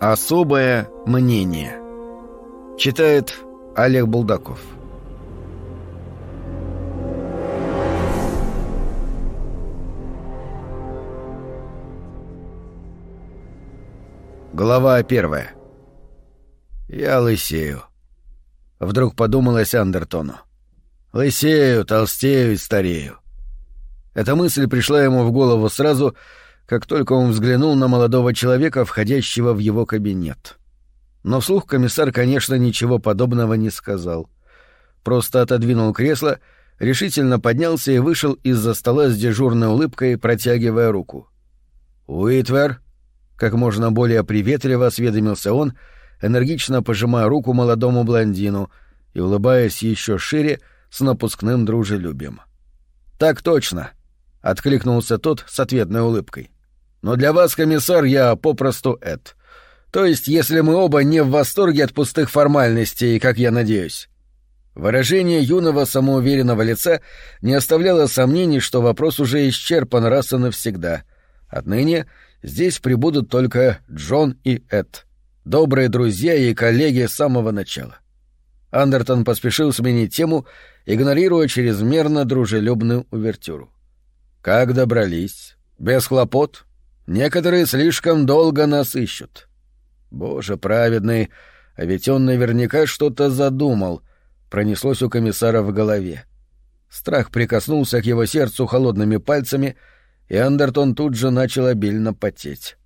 Особое мнение. Читает Олег Булдаков. Глава первая. Я лысею. Вдруг подумалось Андертону. Лысею, толстею и старею. Эта мысль пришла ему в голову сразу, как только он взглянул на молодого человека, входящего в его кабинет. Но вслух комиссар, конечно, ничего подобного не сказал. Просто отодвинул кресло, решительно поднялся и вышел из-за стола с дежурной улыбкой, протягивая руку. «Уитвер!» — как можно более приветливо осведомился он, энергично пожимая руку молодому блондину и улыбаясь еще шире с напускным дружелюбием. «Так точно!» — откликнулся тот с ответной улыбкой. Но для вас, комиссар, я попросту Эд. То есть, если мы оба не в восторге от пустых формальностей, как я надеюсь. Выражение юного самоуверенного лица не оставляло сомнений, что вопрос уже исчерпан раз и навсегда. Отныне здесь прибудут только Джон и Эд, добрые друзья и коллеги с самого начала. Андертон поспешил сменить тему, игнорируя чрезмерно дружелюбную увертюру. «Как добрались? Без хлопот?» Некоторые слишком долго нас ищут. Боже праведный, а ведь он наверняка что-то задумал, пронеслось у комиссара в голове. Страх прикоснулся к его сердцу холодными пальцами, и Андертон тут же начал обильно потеть.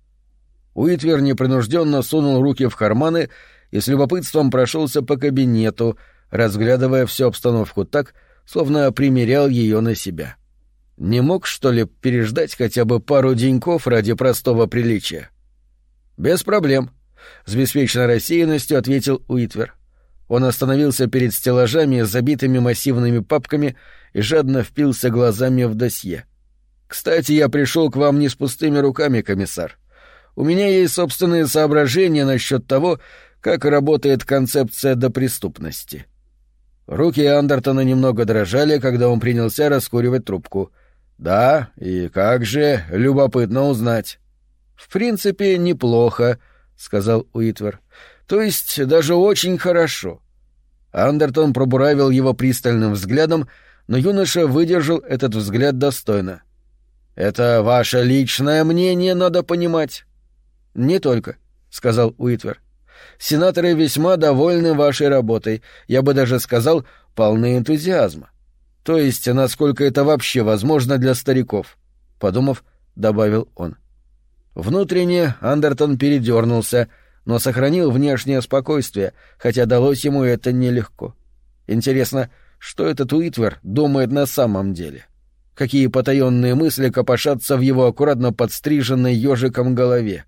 Уитвер непринужденно сунул руки в карманы и с любопытством прошелся по кабинету, разглядывая всю обстановку так, словно примерял ее на себя. — не мог, что ли, переждать хотя бы пару деньков ради простого приличия? Без проблем, с беспечной рассеянностью ответил Уитвер. Он остановился перед стеллажами, забитыми массивными папками, и жадно впился глазами в досье. «Кстати, я пришел к вам не с пустыми руками, комиссар. У меня есть собственные соображения насчет того, как работает концепция допреступности». Руки Андертона немного дрожали, когда он принялся раскуривать трубку — «Да, и как же, любопытно узнать». «В принципе, неплохо», — сказал Уитвер. «То есть даже очень хорошо». Андертон пробуравил его пристальным взглядом, но юноша выдержал этот взгляд достойно. «Это ваше личное мнение, надо понимать». «Не только», — сказал Уитвер. «Сенаторы весьма довольны вашей работой, я бы даже сказал, полны энтузиазма. То есть, насколько это вообще возможно для стариков, подумав, добавил он. Внутренне Андертон передернулся, но сохранил внешнее спокойствие, хотя далось ему это нелегко. Интересно, что этот Уитвер думает на самом деле? Какие потаенные мысли копошатся в его аккуратно подстриженной ежиком голове?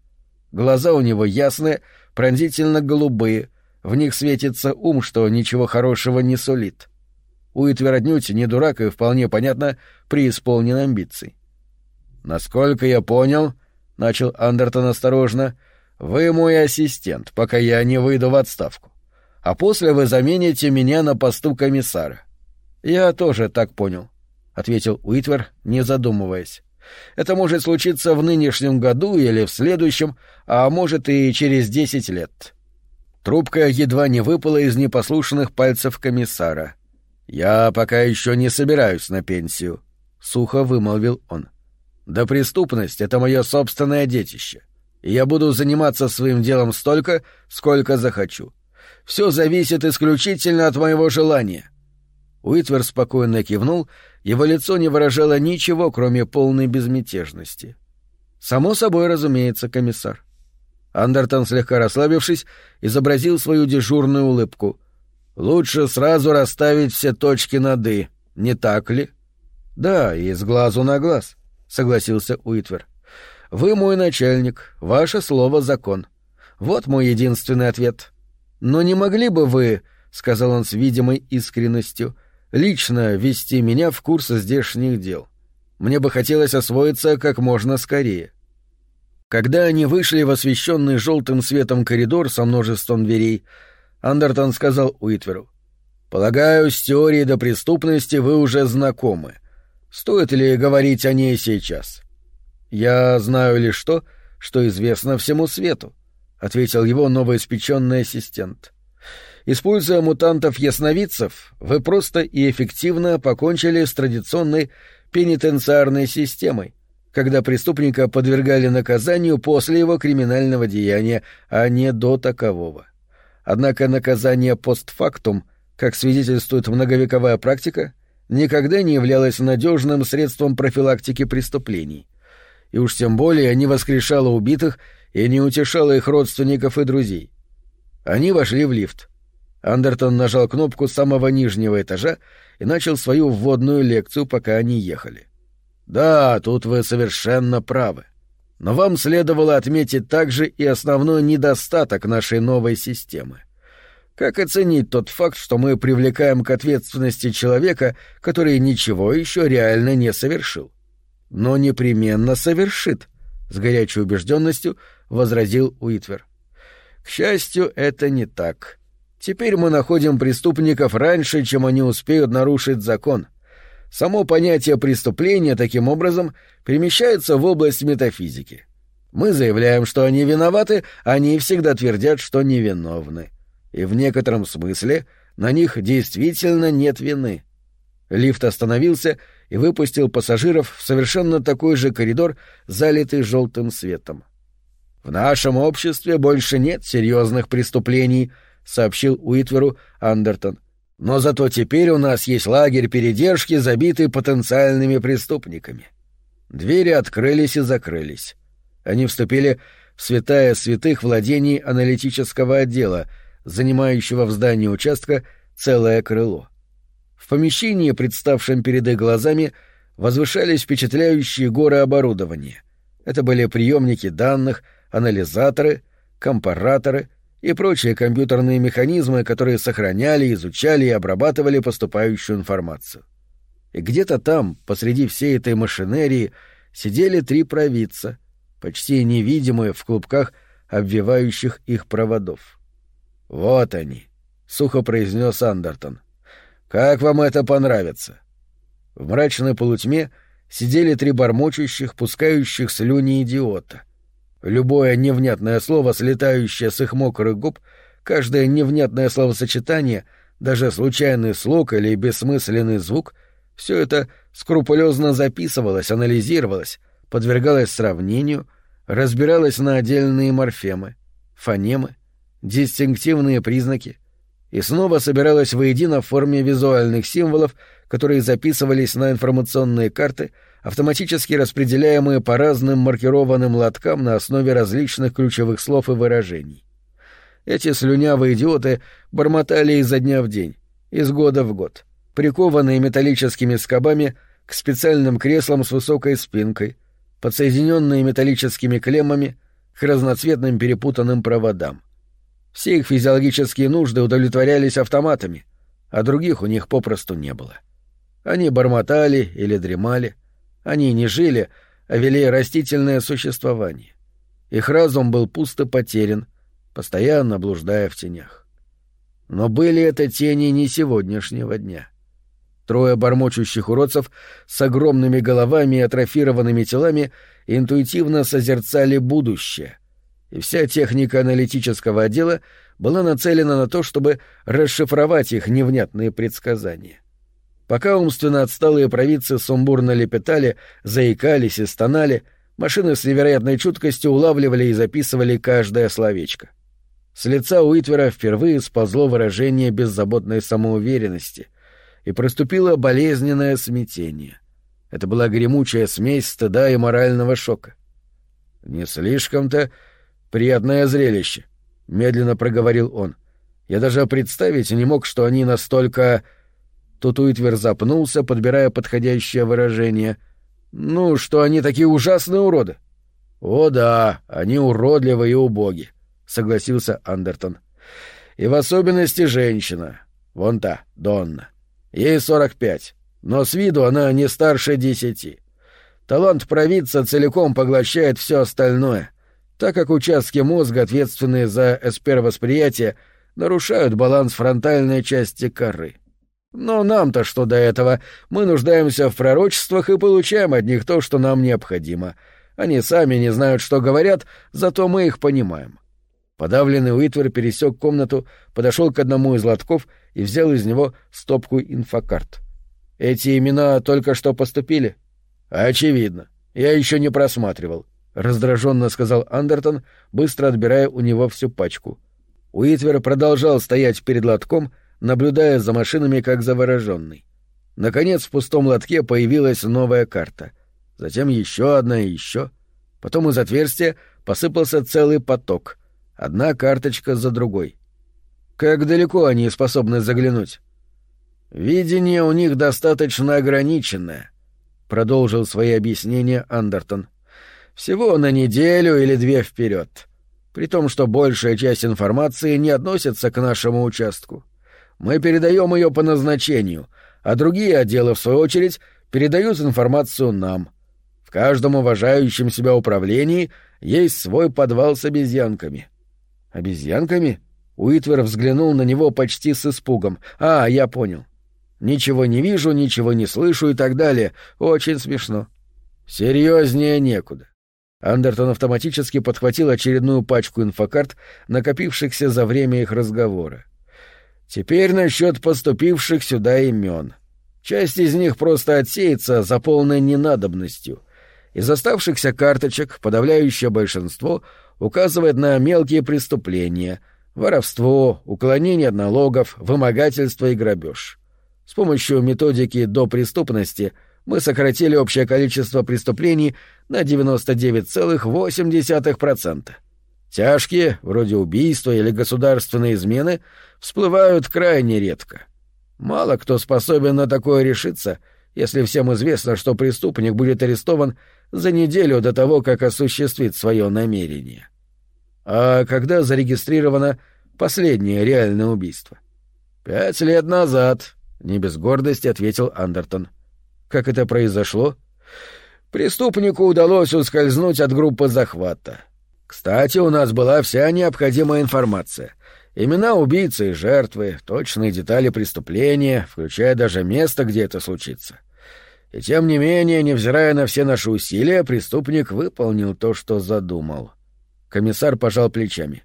Глаза у него ясные, пронзительно голубые, в них светится ум, что ничего хорошего не сулит. — Уитвер отнюдь не дурак и вполне понятно преисполнен амбиций. «Насколько я понял», — начал Андертон осторожно, — «вы мой ассистент, пока я не выйду в отставку. А после вы замените меня на посту комиссара». «Я тоже так понял», — ответил Уитвер, не задумываясь. «Это может случиться в нынешнем году или в следующем, а может и через десять лет». Трубка едва не выпала из непослушных пальцев комиссара — «Я пока еще не собираюсь на пенсию», — сухо вымолвил он. «Да преступность — это мое собственное детище, и я буду заниматься своим делом столько, сколько захочу. Все зависит исключительно от моего желания». Уитвер спокойно кивнул, его лицо не выражало ничего, кроме полной безмятежности. «Само собой, разумеется, комиссар». Андертон, слегка расслабившись, изобразил свою дежурную улыбку — Лучше сразу расставить все точки над «и», не так ли? — Да, и с глазу на глаз, — согласился Уитвер. — Вы мой начальник, ваше слово — закон. Вот мой единственный ответ. Но не могли бы вы, — сказал он с видимой искренностью, — лично ввести меня в курс здешних дел? Мне бы хотелось освоиться как можно скорее. Когда они вышли в освещенный желтым светом коридор со множеством дверей, Андертон сказал Уитверу. «Полагаю, с теорией до преступности вы уже знакомы. Стоит ли говорить о ней сейчас?» «Я знаю лишь то, что известно всему свету. — ответил его новоиспеченный ассистент. Используя мутантов-ясновидцев, вы просто и эффективно покончили с традиционной пенитенциарной системой, когда преступника подвергали наказанию после его криминального деяния, а не до такового. Однако наказание постфактум, как свидетельствует многовековая практика, никогда не являлось надежным средством профилактики преступлений. И уж тем более не воскрешало убитых и не утешало их родственников и друзей. Они вошли в лифт. Андертон нажал кнопку самого нижнего этажа и начал свою вводную лекцию, пока они ехали. «Да, тут вы совершенно правы. Но вам следовало отметить также и основной недостаток нашей новой системы. Как оценить тот факт, что мы привлекаем к ответственности человека, который ничего еще реально не совершил? Но непременно совершит, — с горячей убежденностью возразил Уитвер. К счастью, это не так. Теперь мы находим преступников раньше, чем они успеют нарушить закон. Само понятие преступления таким образом перемещается в область метафизики. Мы заявляем, что они виноваты, они всегда твердят, что невиновны. И в некотором смысле на них действительно нет вины. Лифт остановился и выпустил пассажиров в совершенно такой же коридор, залитый желтым светом. В нашем обществе больше нет серьезных преступлений, — сообщил Уитверу Андертон. «Но зато теперь у нас есть лагерь передержки, забитый потенциальными преступниками». Двери открылись и закрылись. Они вступили в святая святых владений аналитического отдела, занимающего в здании участка целое крыло. В помещении, представшем перед их глазами, возвышались впечатляющие горы оборудования. Это были приемники данных, анализаторы, компараторы — и прочие компьютерные механизмы, которые сохраняли, изучали и обрабатывали поступающую информацию. И где-то там, посреди всей этой машинерии, сидели три провидца, почти невидимые в клубках обвивающих их проводов. «Вот они», — сухо произнес Андертон. «Как вам это понравится?» В мрачной полутьме сидели три бормочущих, пускающих слюни идиота — Любое невнятное слово, слетающее с их мокрых губ, каждое невнятное словосочетание, даже случайный слог или бессмысленный звук — все это скрупулезно записывалось, анализировалось, подвергалось сравнению, разбиралось на отдельные морфемы, фонемы, дистинктивные признаки и снова собиралось воедино в форме визуальных символов, которые записывались на информационные карты — автоматически распределяемые по разным маркированным лоткам на основе различных ключевых слов и выражений. Эти слюнявые идиоты бормотали изо дня в день, из года в год, прикованные металлическими скобами к специальным креслам с высокой спинкой, подсоединенные металлическими клеммами к разноцветным перепутанным проводам. Все их физиологические нужды удовлетворялись автоматами, а других у них попросту не было. Они бормотали или дремали, они не жили, а вели растительное существование. Их разум был пусто потерян, постоянно блуждая в тенях. Но были это тени не сегодняшнего дня. Трое бормочущих уродцев с огромными головами и атрофированными телами интуитивно созерцали будущее, и вся техника аналитического отдела была нацелена на то, чтобы расшифровать их невнятные предсказания. Пока умственно отсталые провидцы сумбурно лепетали, заикались и стонали, машины с невероятной чуткостью улавливали и записывали каждое словечко. С лица Уитвера впервые сползло выражение беззаботной самоуверенности, и проступило болезненное смятение. Это была гремучая смесь стыда и морального шока. «Не слишком-то приятное зрелище», — медленно проговорил он. «Я даже представить не мог, что они настолько...» Тут Уитвер запнулся, подбирая подходящее выражение. «Ну, что они такие ужасные уроды?» «О да, они уродливы и убоги», — согласился Андертон. «И в особенности женщина. Вон та, Донна. Ей сорок пять, но с виду она не старше десяти. Талант провидца целиком поглощает все остальное, так как участки мозга, ответственные за эспервосприятие, нарушают баланс фронтальной части коры. Но нам-то что до этого? Мы нуждаемся в пророчествах и получаем от них то, что нам необходимо. Они сами не знают, что говорят, зато мы их понимаем. Подавленный Уитвер пересек комнату, подошел к одному из лотков и взял из него стопку инфокарт. «Эти имена только что поступили?» «Очевидно. Я еще не просматривал», — раздраженно сказал Андертон, быстро отбирая у него всю пачку. Уитвер продолжал стоять перед лотком, наблюдая за машинами как завороженный. Наконец в пустом лотке появилась новая карта. Затем еще одна и еще. Потом из отверстия посыпался целый поток. Одна карточка за другой. Как далеко они способны заглянуть? Видение у них достаточно ограниченное, продолжил свои объяснения Андертон. Всего на неделю или две вперед. При том, что большая часть информации не относится к нашему участку. Мы передаем ее по назначению, а другие отделы, в свою очередь, передают информацию нам. В каждом уважающем себя управлении есть свой подвал с обезьянками. Обезьянками? Уитвер взглянул на него почти с испугом. А, я понял. Ничего не вижу, ничего не слышу и так далее. Очень смешно. Серьезнее некуда. Андертон автоматически подхватил очередную пачку инфокарт, накопившихся за время их разговора. Теперь насчет поступивших сюда имен. Часть из них просто отсеется за полной ненадобностью. Из оставшихся карточек подавляющее большинство указывает на мелкие преступления — воровство, уклонение от налогов, вымогательство и грабеж. С помощью методики до преступности мы сократили общее количество преступлений на 99,8%. Тяжкие, вроде убийства или государственной измены, всплывают крайне редко. Мало кто способен на такое решиться, если всем известно, что преступник будет арестован за неделю до того, как осуществит свое намерение. А когда зарегистрировано последнее реальное убийство? Пять лет назад, не без гордости ответил Андертон. Как это произошло? Преступнику удалось ускользнуть от группы захвата. Кстати, у нас была вся необходимая информация. Имена убийцы и жертвы, точные детали преступления, включая даже место, где это случится. И тем не менее, невзирая на все наши усилия, преступник выполнил то, что задумал. Комиссар пожал плечами.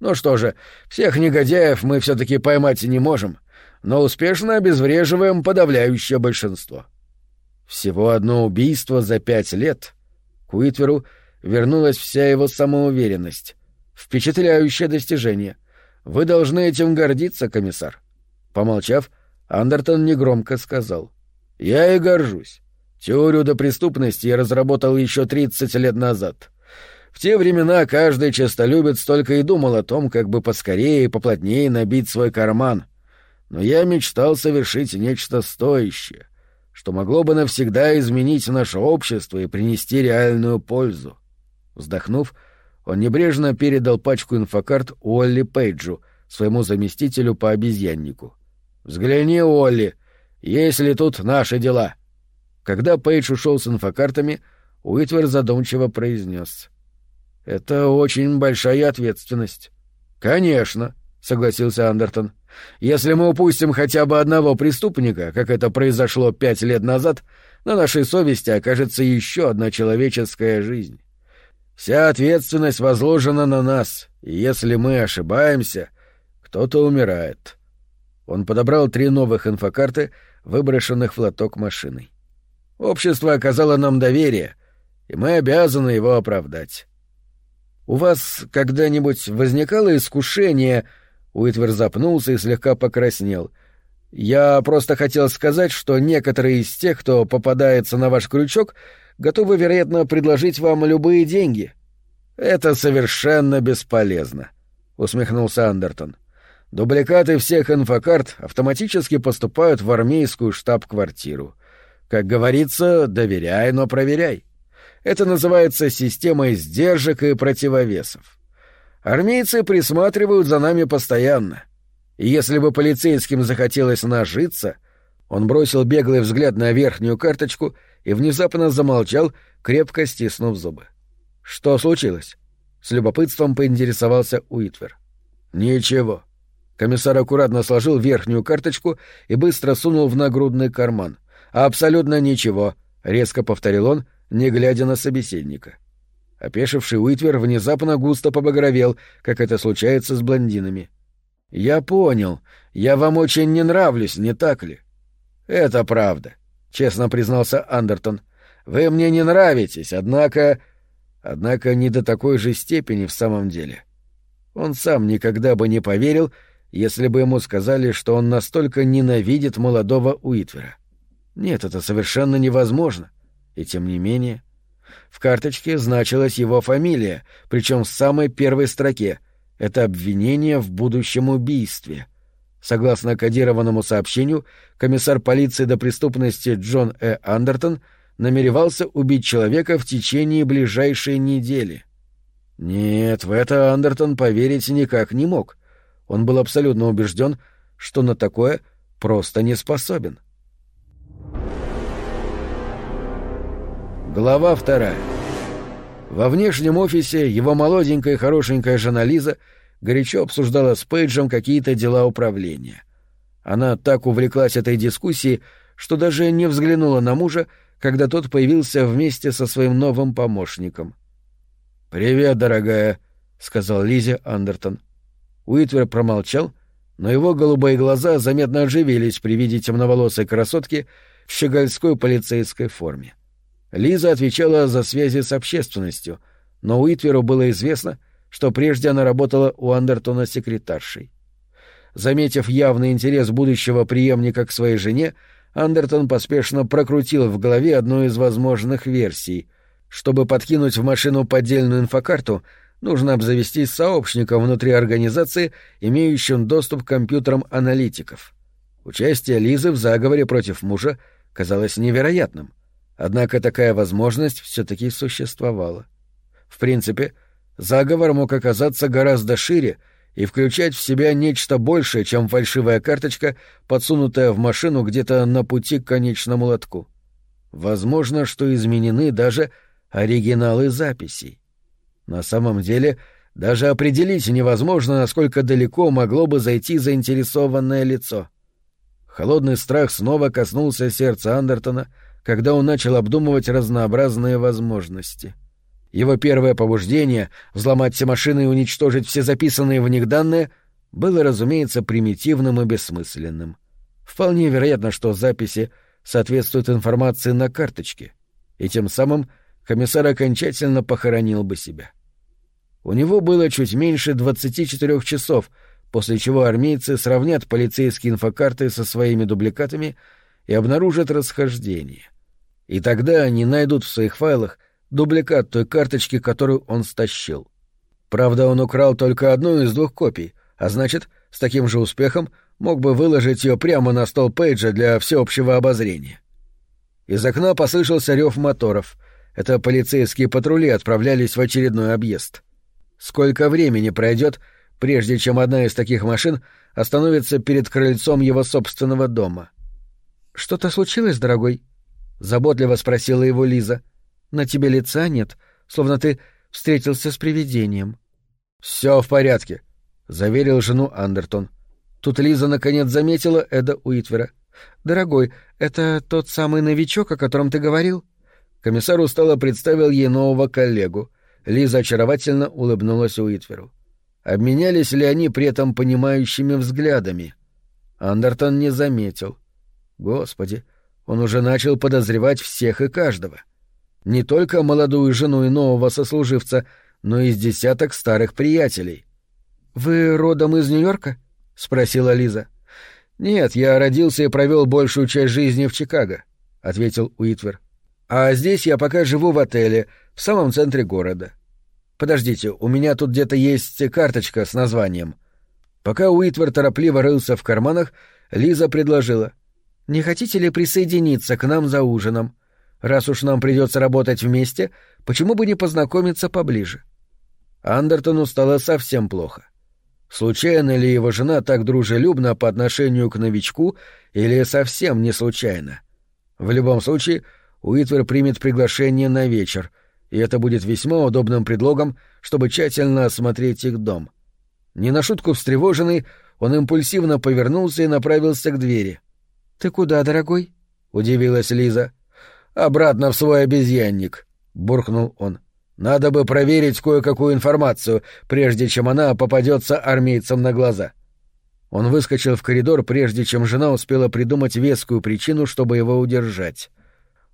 Ну что же, всех негодяев мы все-таки поймать не можем, но успешно обезвреживаем подавляющее большинство. Всего одно убийство за пять лет. К Уитверу вернулась вся его самоуверенность. Впечатляющее достижение. Вы должны этим гордиться, комиссар. Помолчав, Андертон негромко сказал. Я и горжусь. Теорию до преступности я разработал еще тридцать лет назад. В те времена каждый честолюбец только и думал о том, как бы поскорее и поплотнее набить свой карман. Но я мечтал совершить нечто стоящее, что могло бы навсегда изменить наше общество и принести реальную пользу. Вздохнув, он небрежно передал пачку инфокарт Уолли Пейджу, своему заместителю по обезьяннику. «Взгляни, Уолли, есть ли тут наши дела?» Когда Пейдж ушел с инфокартами, Уитвер задумчиво произнес. Это очень большая ответственность. Конечно, согласился Андертон. Если мы упустим хотя бы одного преступника, как это произошло пять лет назад, на нашей совести окажется еще одна человеческая жизнь. Вся ответственность возложена на нас, и если мы ошибаемся, кто-то умирает. Он подобрал три новых инфокарты, выброшенных в лоток машиной. Общество оказало нам доверие, и мы обязаны его оправдать. «У вас когда-нибудь возникало искушение...» Уитвер запнулся и слегка покраснел. «Я просто хотел сказать, что некоторые из тех, кто попадается на ваш крючок, готовы, вероятно, предложить вам любые деньги». «Это совершенно бесполезно», — усмехнулся Андертон. «Дубликаты всех инфокарт автоматически поступают в армейскую штаб-квартиру. Как говорится, доверяй, но проверяй. Это называется системой сдержек и противовесов. Армейцы присматривают за нами постоянно. И если бы полицейским захотелось нажиться, он бросил беглый взгляд на верхнюю карточку и внезапно замолчал, крепко стиснув зубы. Что случилось? С любопытством поинтересовался Уитвер. Ничего. Комиссар аккуратно сложил верхнюю карточку и быстро сунул в нагрудный карман. Абсолютно ничего, резко повторил он, не глядя на собеседника. Опешивший Уитвер внезапно густо побагровел, как это случается с блондинами. «Я понял. Я вам очень не нравлюсь, не так ли?» «Это правда», — честно признался Андертон. «Вы мне не нравитесь, однако...» Однако не до такой же степени в самом деле. Он сам никогда бы не поверил, если бы ему сказали, что он настолько ненавидит молодого Уитвера. Нет, это совершенно невозможно. И тем не менее... В карточке значилась его фамилия, причем в самой первой строке. Это обвинение в будущем убийстве. Согласно кодированному сообщению, комиссар полиции до преступности Джон Э. Андертон намеревался убить человека в течение ближайшей недели. Нет, в это Андертон поверить никак не мог. Он был абсолютно убежден, что на такое просто не способен. Глава вторая. Во внешнем офисе его молоденькая и хорошенькая жена Лиза горячо обсуждала с Пейджем какие-то дела управления. Она так увлеклась этой дискуссией, что даже не взглянула на мужа, когда тот появился вместе со своим новым помощником. «Привет, дорогая», — сказал Лизе Андертон. Уитвер промолчал, но его голубые глаза заметно оживились при виде темноволосой красотки в щегольской полицейской форме. Лиза отвечала за связи с общественностью, но Уитверу было известно, что прежде она работала у Андертона секретаршей. Заметив явный интерес будущего преемника к своей жене, Андертон поспешно прокрутил в голове одну из возможных версий. Чтобы подкинуть в машину поддельную инфокарту, нужно обзавестись сообщником внутри организации, имеющим доступ к компьютерам аналитиков. Участие Лизы в заговоре против мужа казалось невероятным. Однако такая возможность все-таки существовала. В принципе, заговор мог оказаться гораздо шире и включать в себя нечто большее, чем фальшивая карточка, подсунутая в машину где-то на пути к конечному лотку. Возможно, что изменены даже оригиналы записей. На самом деле, даже определить невозможно, насколько далеко могло бы зайти заинтересованное лицо. Холодный страх снова коснулся сердца Андертона — когда он начал обдумывать разнообразные возможности. Его первое побуждение — взломать все машины и уничтожить все записанные в них данные — было, разумеется, примитивным и бессмысленным. Вполне вероятно, что записи соответствуют информации на карточке, и тем самым комиссар окончательно похоронил бы себя. У него было чуть меньше 24 часов, после чего армейцы сравнят полицейские инфокарты со своими дубликатами и обнаружат расхождение. И тогда они найдут в своих файлах дубликат той карточки, которую он стащил. Правда, он украл только одну из двух копий, а значит, с таким же успехом мог бы выложить ее прямо на стол Пейджа для всеобщего обозрения. Из окна послышался рев моторов. Это полицейские патрули отправлялись в очередной объезд. Сколько времени пройдет, прежде чем одна из таких машин остановится перед крыльцом его собственного дома? «Что-то случилось, дорогой?» — заботливо спросила его Лиза. «На тебе лица нет, словно ты встретился с привидением». «Все в порядке», — заверил жену Андертон. Тут Лиза наконец заметила Эда Уитвера. «Дорогой, это тот самый новичок, о котором ты говорил?» Комиссар устало представил ей нового коллегу. Лиза очаровательно улыбнулась Уитверу. Обменялись ли они при этом понимающими взглядами? Андертон не заметил. Господи, он уже начал подозревать всех и каждого. Не только молодую жену и нового сослуживца, но и с десяток старых приятелей. «Вы родом из Нью-Йорка?» — спросила Лиза. «Нет, я родился и провел большую часть жизни в Чикаго», — ответил Уитвер. «А здесь я пока живу в отеле, в самом центре города. Подождите, у меня тут где-то есть карточка с названием». Пока Уитвер торопливо рылся в карманах, Лиза предложила — не хотите ли присоединиться к нам за ужином? Раз уж нам придется работать вместе, почему бы не познакомиться поближе? Андертону стало совсем плохо. Случайно ли его жена так дружелюбна по отношению к новичку или совсем не случайно? В любом случае, Уитвер примет приглашение на вечер, и это будет весьма удобным предлогом, чтобы тщательно осмотреть их дом. Не на шутку встревоженный, он импульсивно повернулся и направился к двери — «Ты куда, дорогой?» — удивилась Лиза. «Обратно в свой обезьянник», — буркнул он. Надо бы проверить кое-какую информацию, прежде чем она попадется армейцам на глаза. Он выскочил в коридор, прежде чем жена успела придумать вескую причину, чтобы его удержать.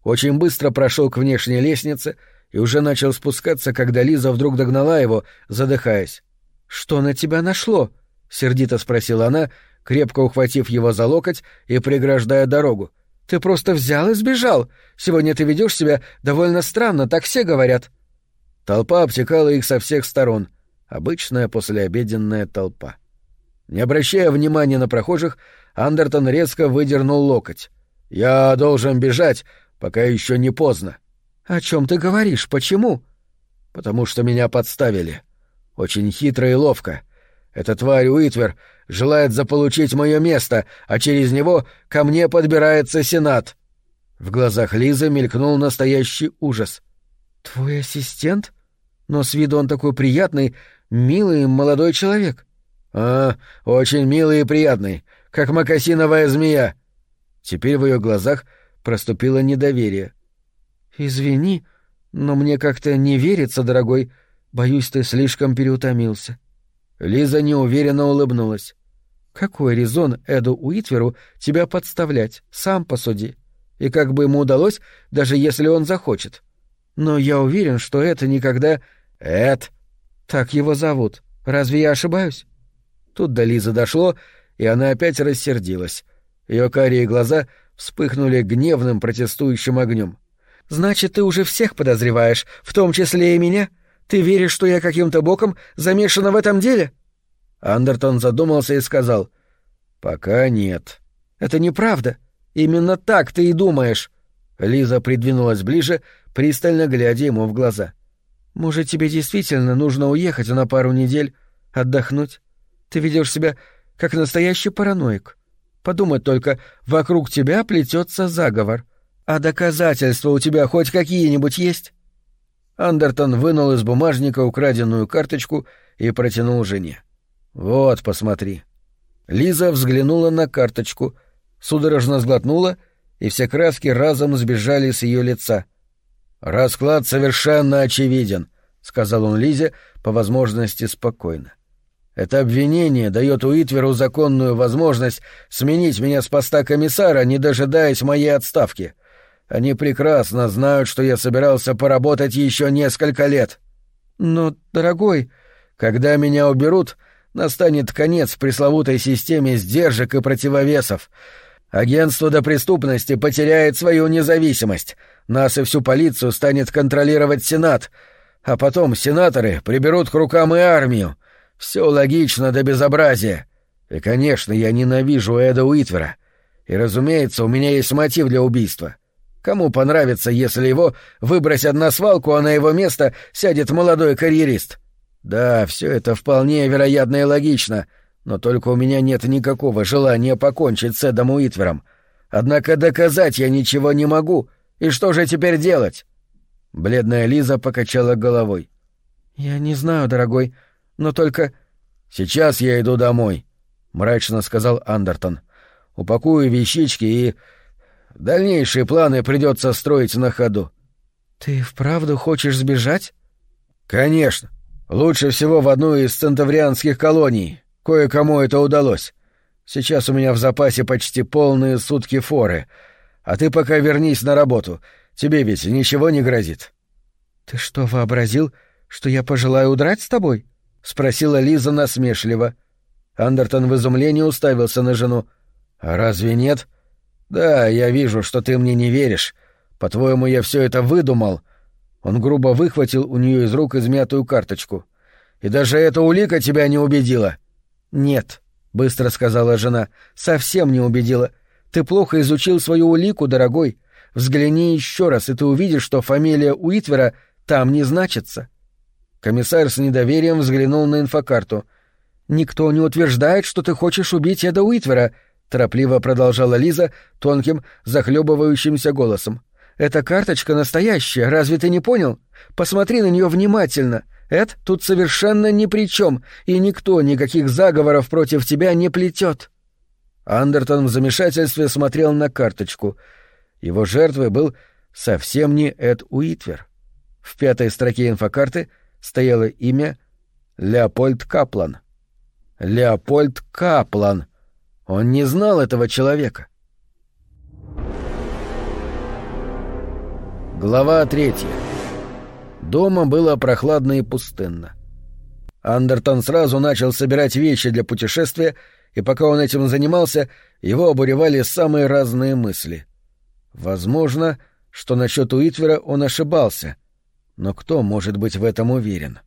Очень быстро прошел к внешней лестнице и уже начал спускаться, когда Лиза вдруг догнала его, задыхаясь. «Что на тебя нашло?» — сердито спросила она, крепко ухватив его за локоть и преграждая дорогу. «Ты просто взял и сбежал. Сегодня ты ведешь себя довольно странно, так все говорят». Толпа обтекала их со всех сторон. Обычная послеобеденная толпа. Не обращая внимания на прохожих, Андертон резко выдернул локоть. «Я должен бежать, пока еще не поздно». «О чем ты говоришь? Почему?» «Потому что меня подставили. Очень хитро и ловко. Эта тварь Уитвер желает заполучить мое место, а через него ко мне подбирается Сенат». В глазах Лизы мелькнул настоящий ужас. «Твой ассистент? Но с виду он такой приятный, милый молодой человек». «А, очень милый и приятный, как макасиновая змея». Теперь в ее глазах проступило недоверие. «Извини, но мне как-то не верится, дорогой. Боюсь, ты слишком переутомился». Лиза неуверенно улыбнулась. «Какой резон Эду Уитверу тебя подставлять? Сам посуди. И как бы ему удалось, даже если он захочет. Но я уверен, что это никогда... Эд. Так его зовут. Разве я ошибаюсь? Тут до Лизы дошло, и она опять рассердилась. Ее карие глаза вспыхнули гневным протестующим огнем. «Значит, ты уже всех подозреваешь, в том числе и меня? Ты веришь, что я каким-то боком замешана в этом деле?» Андертон задумался и сказал. «Пока нет». «Это неправда. Именно так ты и думаешь». Лиза придвинулась ближе, пристально глядя ему в глаза. «Может, тебе действительно нужно уехать на пару недель, отдохнуть? Ты ведешь себя как настоящий параноик. Подумать только, вокруг тебя плетется заговор. А доказательства у тебя хоть какие-нибудь есть?» Андертон вынул из бумажника украденную карточку и протянул жене. «Вот, посмотри». Лиза взглянула на карточку, судорожно сглотнула, и все краски разом сбежали с ее лица. «Расклад совершенно очевиден», — сказал он Лизе, по возможности спокойно. «Это обвинение дает Уитверу законную возможность сменить меня с поста комиссара, не дожидаясь моей отставки. Они прекрасно знают, что я собирался поработать еще несколько лет. Но, дорогой, когда меня уберут, настанет конец пресловутой системе сдержек и противовесов. Агентство до преступности потеряет свою независимость. Нас и всю полицию станет контролировать Сенат. А потом сенаторы приберут к рукам и армию. Все логично до безобразия. И, конечно, я ненавижу Эда Уитвера. И, разумеется, у меня есть мотив для убийства. Кому понравится, если его выбросят на свалку, а на его место сядет молодой карьерист? Да, все это вполне вероятно и логично, но только у меня нет никакого желания покончить с Эдом Уитвером. Однако доказать я ничего не могу. И что же теперь делать? Бледная Лиза покачала головой. Я не знаю, дорогой, но только... Сейчас я иду домой, мрачно сказал Андертон. Упакую вещички и... Дальнейшие планы придется строить на ходу. Ты вправду хочешь сбежать? Конечно. Лучше всего в одну из центаврианских колоний. Кое-кому это удалось. Сейчас у меня в запасе почти полные сутки форы. А ты пока вернись на работу. Тебе ведь ничего не грозит. Ты что, вообразил, что я пожелаю удрать с тобой? спросила Лиза насмешливо. Андертон в изумлении уставился на жену. А разве нет? Да, я вижу, что ты мне не веришь. По-твоему, я все это выдумал. Он грубо выхватил у нее из рук измятую карточку. «И даже эта улика тебя не убедила?» «Нет», — быстро сказала жена, — «совсем не убедила. Ты плохо изучил свою улику, дорогой. Взгляни еще раз, и ты увидишь, что фамилия Уитвера там не значится». Комиссар с недоверием взглянул на инфокарту. «Никто не утверждает, что ты хочешь убить Эда Уитвера», — торопливо продолжала Лиза тонким, захлебывающимся голосом. Эта карточка настоящая, разве ты не понял? Посмотри на нее внимательно. Эд тут совершенно ни при чем, и никто никаких заговоров против тебя не плетет. Андертон в замешательстве смотрел на карточку. Его жертвой был совсем не Эд Уитвер. В пятой строке инфокарты стояло имя Леопольд Каплан. Леопольд Каплан. Он не знал этого человека. Глава третья. Дома было прохладно и пустынно. Андертон сразу начал собирать вещи для путешествия, и пока он этим занимался, его обуревали самые разные мысли. Возможно, что насчет Уитвера он ошибался, но кто может быть в этом уверен?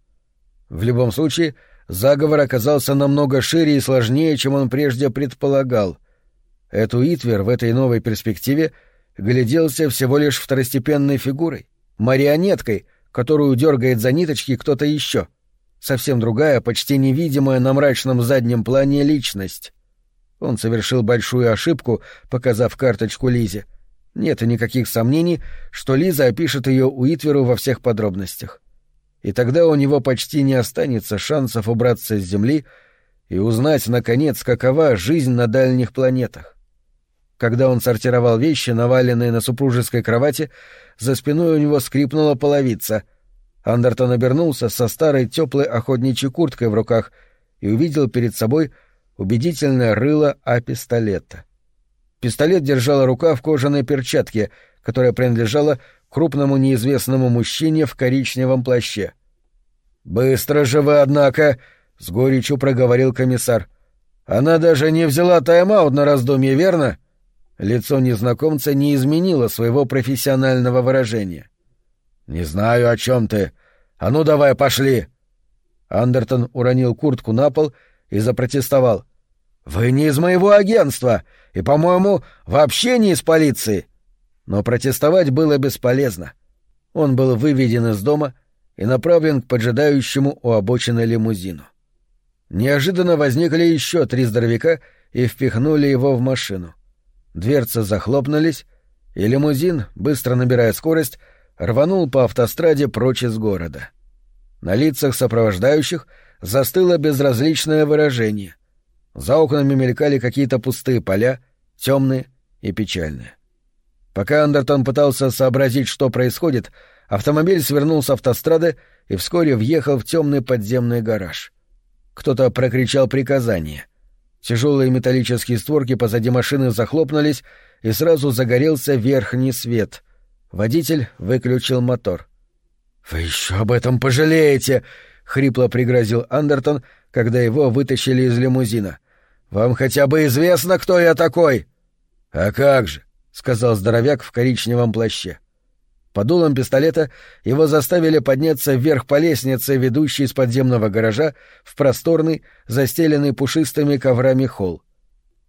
В любом случае, заговор оказался намного шире и сложнее, чем он прежде предполагал. Этот Уитвер в этой новой перспективе гляделся всего лишь второстепенной фигурой, марионеткой, которую дергает за ниточки кто-то еще. Совсем другая, почти невидимая на мрачном заднем плане личность. Он совершил большую ошибку, показав карточку Лизе. Нет никаких сомнений, что Лиза опишет ее Уитверу во всех подробностях. И тогда у него почти не останется шансов убраться с Земли и узнать, наконец, какова жизнь на дальних планетах. Когда он сортировал вещи, наваленные на супружеской кровати, за спиной у него скрипнула половица. Андертон обернулся со старой теплой охотничьей курткой в руках и увидел перед собой убедительное рыло А-пистолета. Пистолет держала рука в кожаной перчатке, которая принадлежала крупному неизвестному мужчине в коричневом плаще. «Быстро же вы, однако!» — с горечью проговорил комиссар. «Она даже не взяла тайм-аут на раздумье, верно?» Лицо незнакомца не изменило своего профессионального выражения. «Не знаю, о чем ты. А ну давай, пошли!» Андертон уронил куртку на пол и запротестовал. «Вы не из моего агентства, и, по-моему, вообще не из полиции!» Но протестовать было бесполезно. Он был выведен из дома и направлен к поджидающему у обочины лимузину. Неожиданно возникли еще три здоровяка и впихнули его в машину. Дверцы захлопнулись, и лимузин, быстро набирая скорость, рванул по автостраде прочь из города. На лицах сопровождающих застыло безразличное выражение — за окнами мелькали какие-то пустые поля, темные и печальные. Пока Андертон пытался сообразить, что происходит, автомобиль свернул с автострады и вскоре въехал в темный подземный гараж. Кто-то прокричал приказание. Тяжелые металлические створки позади машины захлопнулись, и сразу загорелся верхний свет. Водитель выключил мотор. «Вы еще об этом пожалеете!» — хрипло пригрозил Андертон, когда его вытащили из лимузина. Вам хотя бы известно, кто я такой? А как же, сказал здоровяк в коричневом плаще. Под дулом пистолета его заставили подняться вверх по лестнице, ведущей из подземного гаража, в просторный, застеленный пушистыми коврами холл.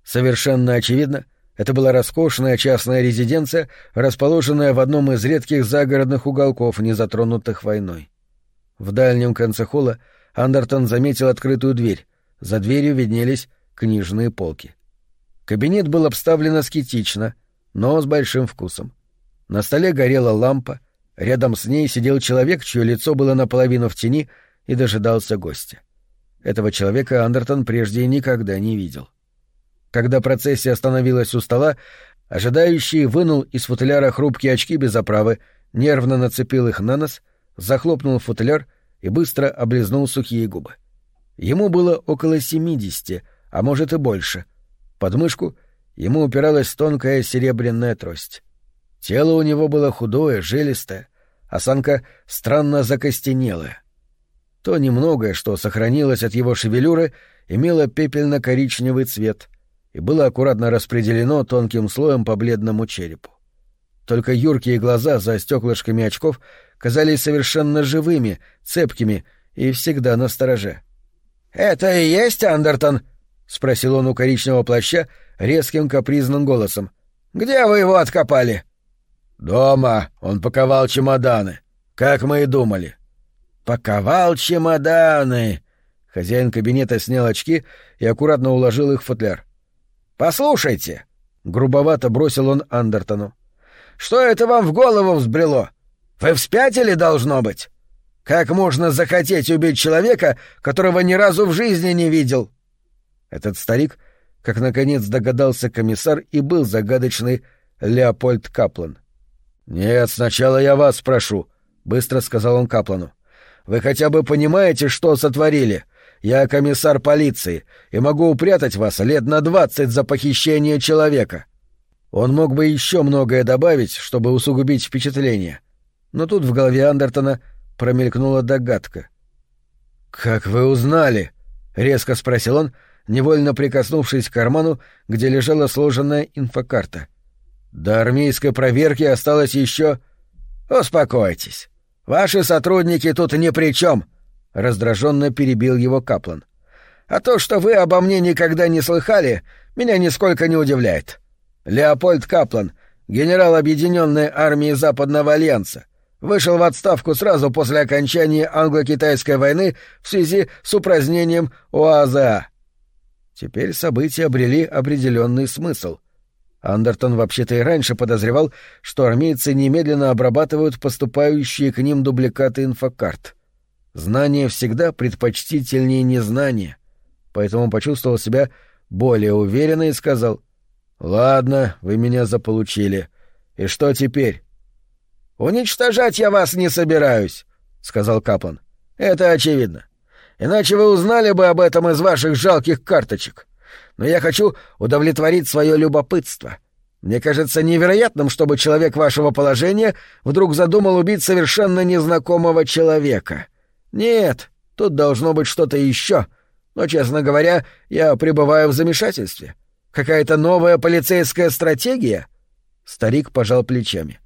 Совершенно очевидно, это была роскошная частная резиденция, расположенная в одном из редких загородных уголков, не затронутых войной. В дальнем конце холла Андертон заметил открытую дверь. За дверью виднелись книжные полки. Кабинет был обставлен аскетично, но с большим вкусом. На столе горела лампа, рядом с ней сидел человек, чье лицо было наполовину в тени, и дожидался гостя. Этого человека Андертон прежде никогда не видел. Когда процессия остановилась у стола, ожидающий вынул из футляра хрупкие очки без оправы, нервно нацепил их на нос, захлопнул футляр и быстро облизнул сухие губы. Ему было около семидесяти — а может и больше. Под мышку ему упиралась тонкая серебряная трость. Тело у него было худое, жилистое, осанка странно закостенелая. То немногое, что сохранилось от его шевелюры, имело пепельно-коричневый цвет и было аккуратно распределено тонким слоем по бледному черепу. Только юркие глаза за стеклышками очков казались совершенно живыми, цепкими и всегда на стороже. «Это и есть Андертон?» — спросил он у коричневого плаща резким капризным голосом. «Где вы его откопали?» «Дома. Он паковал чемоданы. Как мы и думали». «Паковал чемоданы!» Хозяин кабинета снял очки и аккуратно уложил их в футляр. «Послушайте!» — грубовато бросил он Андертону. «Что это вам в голову взбрело? Вы вспятили, должно быть? Как можно захотеть убить человека, которого ни разу в жизни не видел?» Этот старик, как наконец догадался комиссар, и был загадочный Леопольд Каплан. «Нет, сначала я вас спрошу», — быстро сказал он Каплану. «Вы хотя бы понимаете, что сотворили? Я комиссар полиции и могу упрятать вас лет на двадцать за похищение человека». Он мог бы еще многое добавить, чтобы усугубить впечатление. Но тут в голове Андертона промелькнула догадка. «Как вы узнали?» — резко спросил он, невольно прикоснувшись к карману, где лежала сложенная инфокарта. «До армейской проверки осталось еще...» «Успокойтесь. Ваши сотрудники тут ни при чем», — раздраженно перебил его Каплан. «А то, что вы обо мне никогда не слыхали, меня нисколько не удивляет. Леопольд Каплан, генерал Объединенной армии Западного Альянса, вышел в отставку сразу после окончания англо-китайской войны в связи с упразднением ОАЗА. Теперь события обрели определенный смысл. Андертон вообще-то и раньше подозревал, что армейцы немедленно обрабатывают поступающие к ним дубликаты инфокарт. Знание всегда предпочтительнее незнания, поэтому почувствовал себя более уверенно и сказал «Ладно, вы меня заполучили. И что теперь?» «Уничтожать я вас не собираюсь», — сказал Каплан. «Это очевидно. Иначе вы узнали бы об этом из ваших жалких карточек. Но я хочу удовлетворить свое любопытство. Мне кажется невероятным, чтобы человек вашего положения вдруг задумал убить совершенно незнакомого человека. Нет, тут должно быть что-то еще. Но, честно говоря, я пребываю в замешательстве. Какая-то новая полицейская стратегия?» Старик пожал плечами.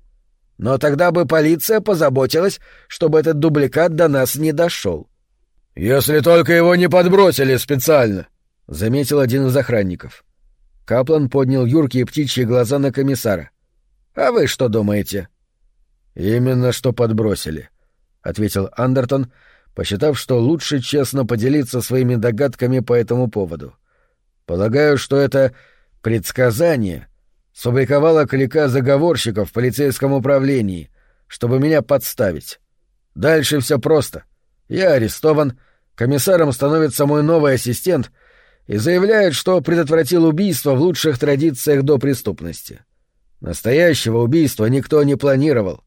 «Но тогда бы полиция позаботилась, чтобы этот дубликат до нас не дошел. «Если только его не подбросили специально», — заметил один из охранников. Каплан поднял юркие птичьи глаза на комиссара. «А вы что думаете?» «Именно что подбросили», — ответил Андертон, посчитав, что лучше честно поделиться своими догадками по этому поводу. «Полагаю, что это предсказание сфабриковало клика заговорщиков в полицейском управлении, чтобы меня подставить. Дальше все просто. Я арестован, комиссаром становится мой новый ассистент и заявляет, что предотвратил убийство в лучших традициях до преступности. Настоящего убийства никто не планировал.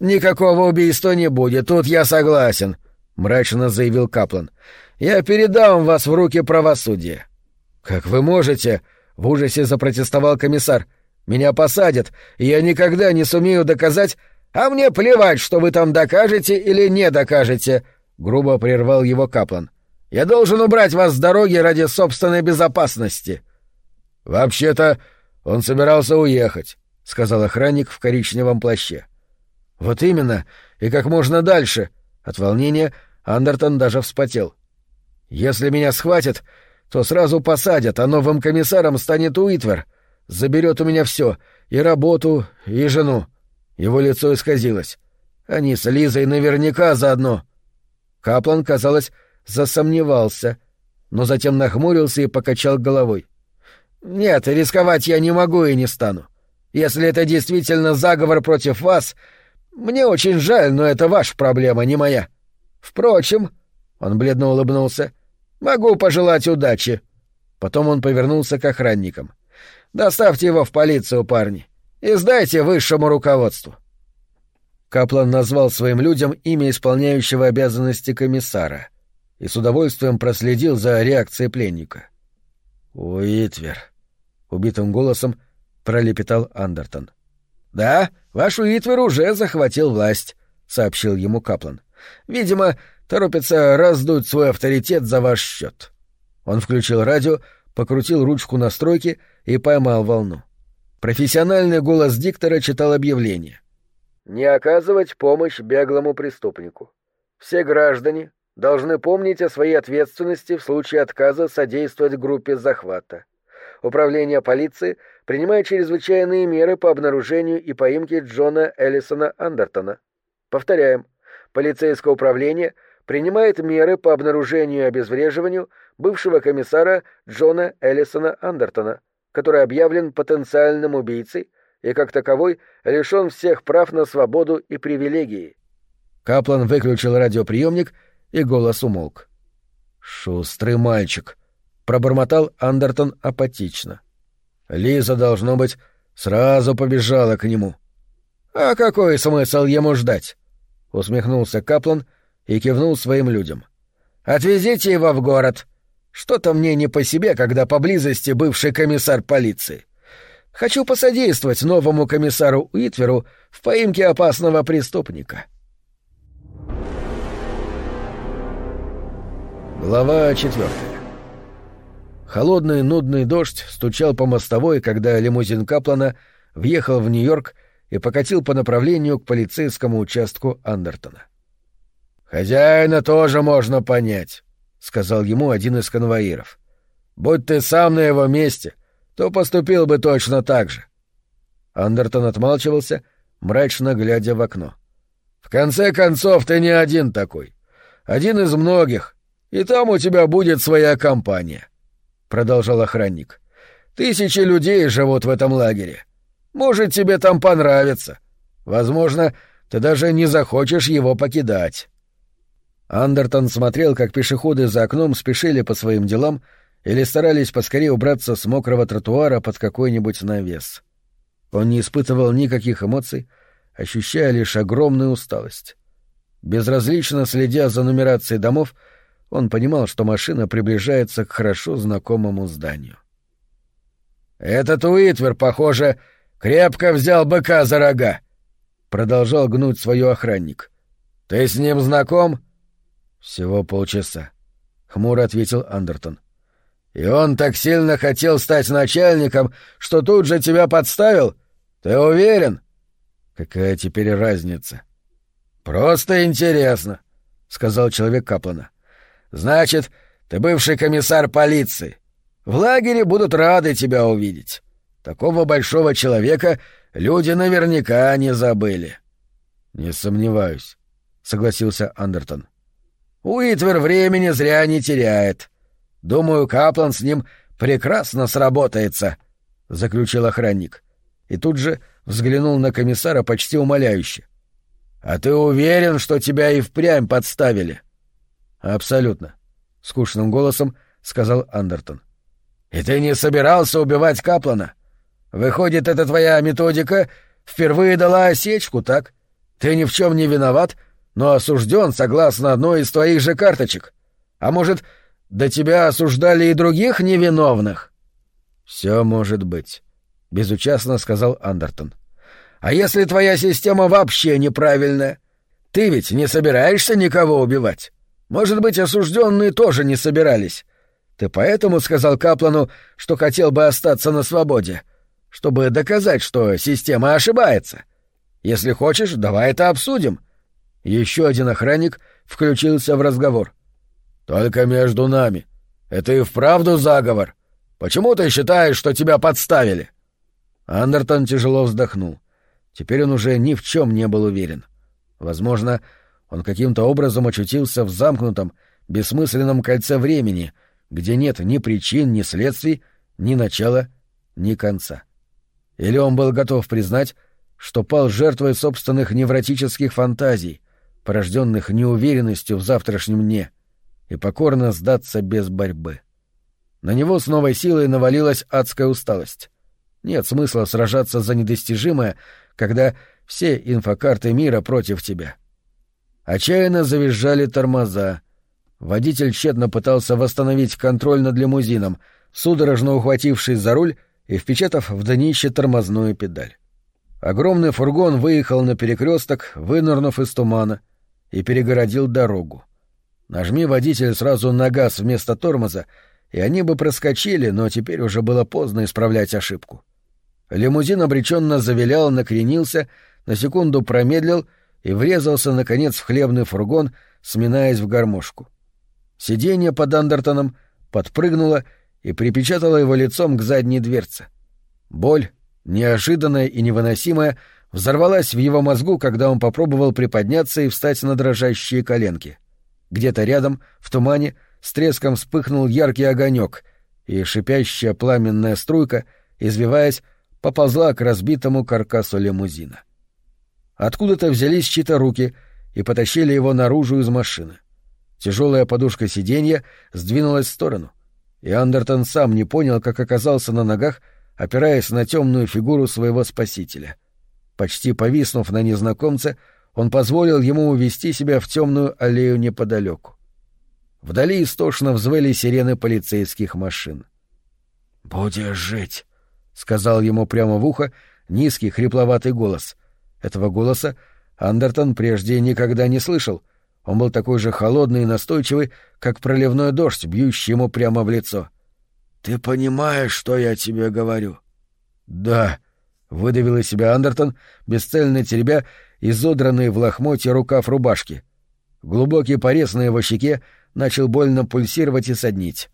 «Никакого убийства не будет, тут я согласен», — мрачно заявил Каплан. «Я передам вас в руки правосудия». «Как вы можете?» — в ужасе запротестовал комиссар. «Меня посадят, и я никогда не сумею доказать, «А мне плевать, что вы там докажете или не докажете», — грубо прервал его Каплан. «Я должен убрать вас с дороги ради собственной безопасности». «Вообще-то он собирался уехать», — сказал охранник в коричневом плаще. «Вот именно, и как можно дальше». От волнения Андертон даже вспотел. «Если меня схватят, то сразу посадят, а новым комиссаром станет Уитвер. Заберет у меня все — и работу, и жену. Его лицо исказилось. Они с Лизой наверняка заодно. Каплан, казалось, засомневался, но затем нахмурился и покачал головой. «Нет, рисковать я не могу и не стану. Если это действительно заговор против вас, мне очень жаль, но это ваша проблема, не моя. Впрочем, — он бледно улыбнулся, — могу пожелать удачи». Потом он повернулся к охранникам. «Доставьте его в полицию, парни и сдайте высшему руководству. Каплан назвал своим людям имя исполняющего обязанности комиссара и с удовольствием проследил за реакцией пленника. «Уитвер», — убитым голосом пролепетал Андертон. «Да, ваш Уитвер уже захватил власть», — сообщил ему Каплан. «Видимо, торопится раздуть свой авторитет за ваш счет». Он включил радио, покрутил ручку настройки и поймал волну. Профессиональный голос диктора читал объявление. «Не оказывать помощь беглому преступнику. Все граждане должны помнить о своей ответственности в случае отказа содействовать группе захвата. Управление полиции принимает чрезвычайные меры по обнаружению и поимке Джона Эллисона Андертона. Повторяем, полицейское управление принимает меры по обнаружению и обезвреживанию бывшего комиссара Джона Эллисона Андертона, который объявлен потенциальным убийцей и как таковой лишен всех прав на свободу и привилегии. Каплан выключил радиоприемник, и голос умолк. «Шустрый мальчик», — пробормотал Андертон апатично. Лиза, должно быть, сразу побежала к нему. «А какой смысл ему ждать?» усмехнулся Каплан и кивнул своим людям. Отвезите его в город. Что-то мне не по себе, когда поблизости бывший комиссар полиции. Хочу посодействовать новому комиссару Уитверу в поимке опасного преступника. Глава четвертая. Холодный нудный дождь стучал по мостовой, когда лимузин Каплана въехал в Нью-Йорк и покатил по направлению к полицейскому участку Андертона. «Хозяина тоже можно понять», — сказал ему один из конвоиров. «Будь ты сам на его месте, то поступил бы точно так же». Андертон отмалчивался, мрачно глядя в окно. «В конце концов, ты не один такой. Один из многих, и там у тебя будет своя компания», — продолжал охранник. «Тысячи людей живут в этом лагере. Может, тебе там понравится. Возможно, ты даже не захочешь его покидать». Андертон смотрел, как пешеходы за окном спешили по своим делам или старались поскорее убраться с мокрого тротуара под какой-нибудь навес. Он не испытывал никаких эмоций, ощущая лишь огромную усталость. Безразлично следя за нумерацией домов, он понимал, что машина приближается к хорошо знакомому зданию. «Этот Уитвер, похоже, крепко взял быка за рога», — продолжал гнуть свое охранник. «Ты с ним знаком?» «Всего полчаса», — хмуро ответил Андертон. «И он так сильно хотел стать начальником, что тут же тебя подставил? Ты уверен?» «Какая теперь разница?» «Просто интересно», — сказал человек Каплана. «Значит, ты бывший комиссар полиции. В лагере будут рады тебя увидеть. Такого большого человека люди наверняка не забыли». «Не сомневаюсь», — согласился Андертон. Уитвер времени зря не теряет. Думаю, Каплан с ним прекрасно сработается, — заключил охранник. И тут же взглянул на комиссара почти умоляюще. — А ты уверен, что тебя и впрямь подставили? — Абсолютно, — скучным голосом сказал Андертон. — И ты не собирался убивать Каплана? Выходит, это твоя методика впервые дала осечку, так? Ты ни в чем не виноват, но осужден согласно одной из твоих же карточек. А может, до тебя осуждали и других невиновных? — Все может быть, — безучастно сказал Андертон. — А если твоя система вообще неправильная? Ты ведь не собираешься никого убивать? Может быть, осужденные тоже не собирались? Ты поэтому сказал Каплану, что хотел бы остаться на свободе, чтобы доказать, что система ошибается. Если хочешь, давай это обсудим. Еще один охранник включился в разговор. «Только между нами. Это и вправду заговор. Почему ты считаешь, что тебя подставили?» Андертон тяжело вздохнул. Теперь он уже ни в чем не был уверен. Возможно, он каким-то образом очутился в замкнутом, бессмысленном кольце времени, где нет ни причин, ни следствий, ни начала, ни конца. Или он был готов признать, что пал жертвой собственных невротических фантазий, порожденных неуверенностью в завтрашнем дне, и покорно сдаться без борьбы. На него с новой силой навалилась адская усталость. Нет смысла сражаться за недостижимое, когда все инфокарты мира против тебя. Отчаянно завизжали тормоза. Водитель тщетно пытался восстановить контроль над лимузином, судорожно ухватившись за руль и впечатав в днище тормозную педаль. Огромный фургон выехал на перекресток, вынырнув из тумана — и перегородил дорогу. Нажми водитель сразу на газ вместо тормоза, и они бы проскочили, но теперь уже было поздно исправлять ошибку. Лимузин обреченно завилял, накренился, на секунду промедлил и врезался, наконец, в хлебный фургон, сминаясь в гармошку. Сиденье под Андертоном подпрыгнуло и припечатало его лицом к задней дверце. Боль, неожиданная и невыносимая, взорвалась в его мозгу, когда он попробовал приподняться и встать на дрожащие коленки. Где-то рядом, в тумане, с треском вспыхнул яркий огонек, и шипящая пламенная струйка, извиваясь, поползла к разбитому каркасу лимузина. Откуда-то взялись чьи-то руки и потащили его наружу из машины. Тяжелая подушка сиденья сдвинулась в сторону, и Андертон сам не понял, как оказался на ногах, опираясь на темную фигуру своего спасителя — Почти повиснув на незнакомце, он позволил ему увести себя в темную аллею неподалеку. Вдали истошно взвыли сирены полицейских машин. «Будешь жить», — сказал ему прямо в ухо низкий хрипловатый голос. Этого голоса Андертон прежде никогда не слышал. Он был такой же холодный и настойчивый, как проливной дождь, бьющий ему прямо в лицо. «Ты понимаешь, что я тебе говорю?» «Да», — выдавил из себя Андертон, бесцельно теребя изодранный в лохмотье рукав рубашки. Глубокий порез на его щеке начал больно пульсировать и соднить.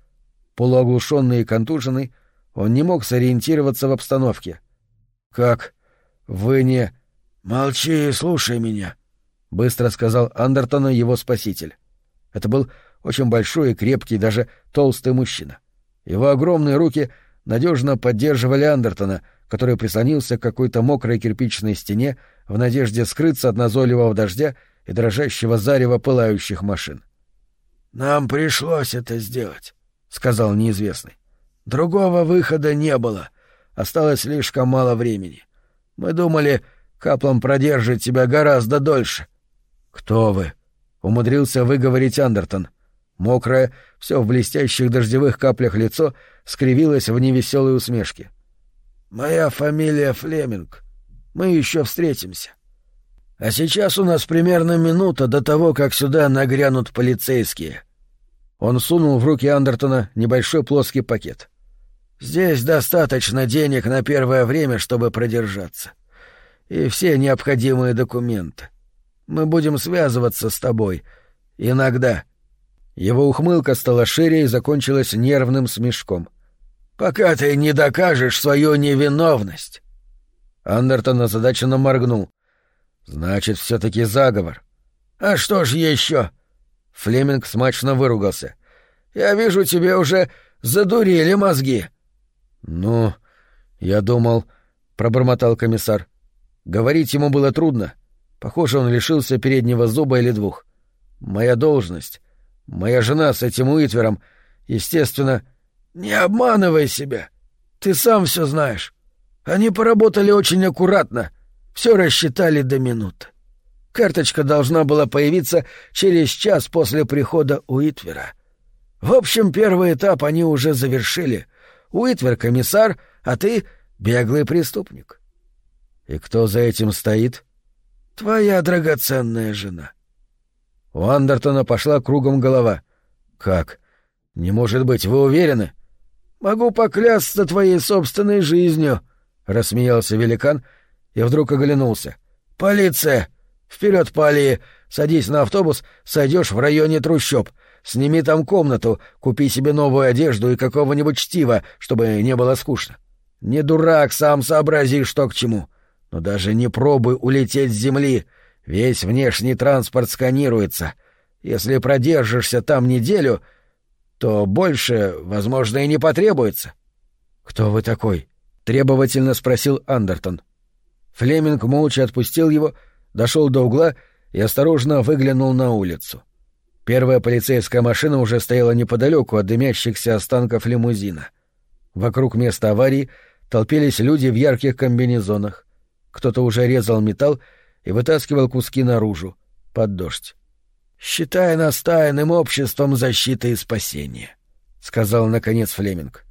Полуоглушенный и контуженный, он не мог сориентироваться в обстановке. «Как? Вы не...» «Молчи и слушай меня», — быстро сказал Андертону его спаситель. Это был очень большой и крепкий, даже толстый мужчина. Его огромные руки надежно поддерживали Андертона, который прислонился к какой-то мокрой кирпичной стене в надежде скрыться от назойливого дождя и дрожащего зарева пылающих машин. «Нам пришлось это сделать», — сказал неизвестный. «Другого выхода не было. Осталось слишком мало времени. Мы думали, Каплан продержит тебя гораздо дольше». «Кто вы?» — умудрился выговорить Андертон. Мокрое, все в блестящих дождевых каплях лицо скривилось в невеселой усмешке. «Моя фамилия Флеминг. Мы еще встретимся. А сейчас у нас примерно минута до того, как сюда нагрянут полицейские». Он сунул в руки Андертона небольшой плоский пакет. «Здесь достаточно денег на первое время, чтобы продержаться. И все необходимые документы. Мы будем связываться с тобой. Иногда». Его ухмылка стала шире и закончилась нервным смешком. «Пока ты не докажешь свою невиновность». Андертон озадаченно моргнул. «Значит, все-таки заговор». «А что ж еще?» Флеминг смачно выругался. «Я вижу, тебе уже задурили мозги». «Ну, я думал...» — пробормотал комиссар. Говорить ему было трудно. Похоже, он лишился переднего зуба или двух. «Моя должность, моя жена с этим Уитвером, естественно...» «Не обманывай себя. Ты сам все знаешь. Они поработали очень аккуратно, все рассчитали до минуты. Карточка должна была появиться через час после прихода Уитвера. В общем, первый этап они уже завершили. Уитвер — комиссар, а ты — беглый преступник. И кто за этим стоит? Твоя драгоценная жена. У Андертона пошла кругом голова. Как? Не может быть, вы уверены? Могу поклясться твоей собственной жизнью, — рассмеялся великан и вдруг оглянулся. Полиция! Вперед по садись на автобус, сойдешь в районе трущоб. Сними там комнату, купи себе новую одежду и какого-нибудь чтива, чтобы не было скучно. Не дурак, сам сообрази, что к чему. Но даже не пробуй улететь с земли. Весь внешний транспорт сканируется. Если продержишься там неделю, то больше, возможно, и не потребуется. — Кто вы такой? — требовательно спросил Андертон. Флеминг молча отпустил его — дошел до угла и осторожно выглянул на улицу. Первая полицейская машина уже стояла неподалеку от дымящихся останков лимузина. Вокруг места аварии толпились люди в ярких комбинезонах. Кто-то уже резал металл и вытаскивал куски наружу, под дождь. «Считай нас тайным обществом защиты и спасения», — сказал, наконец, Флеминг.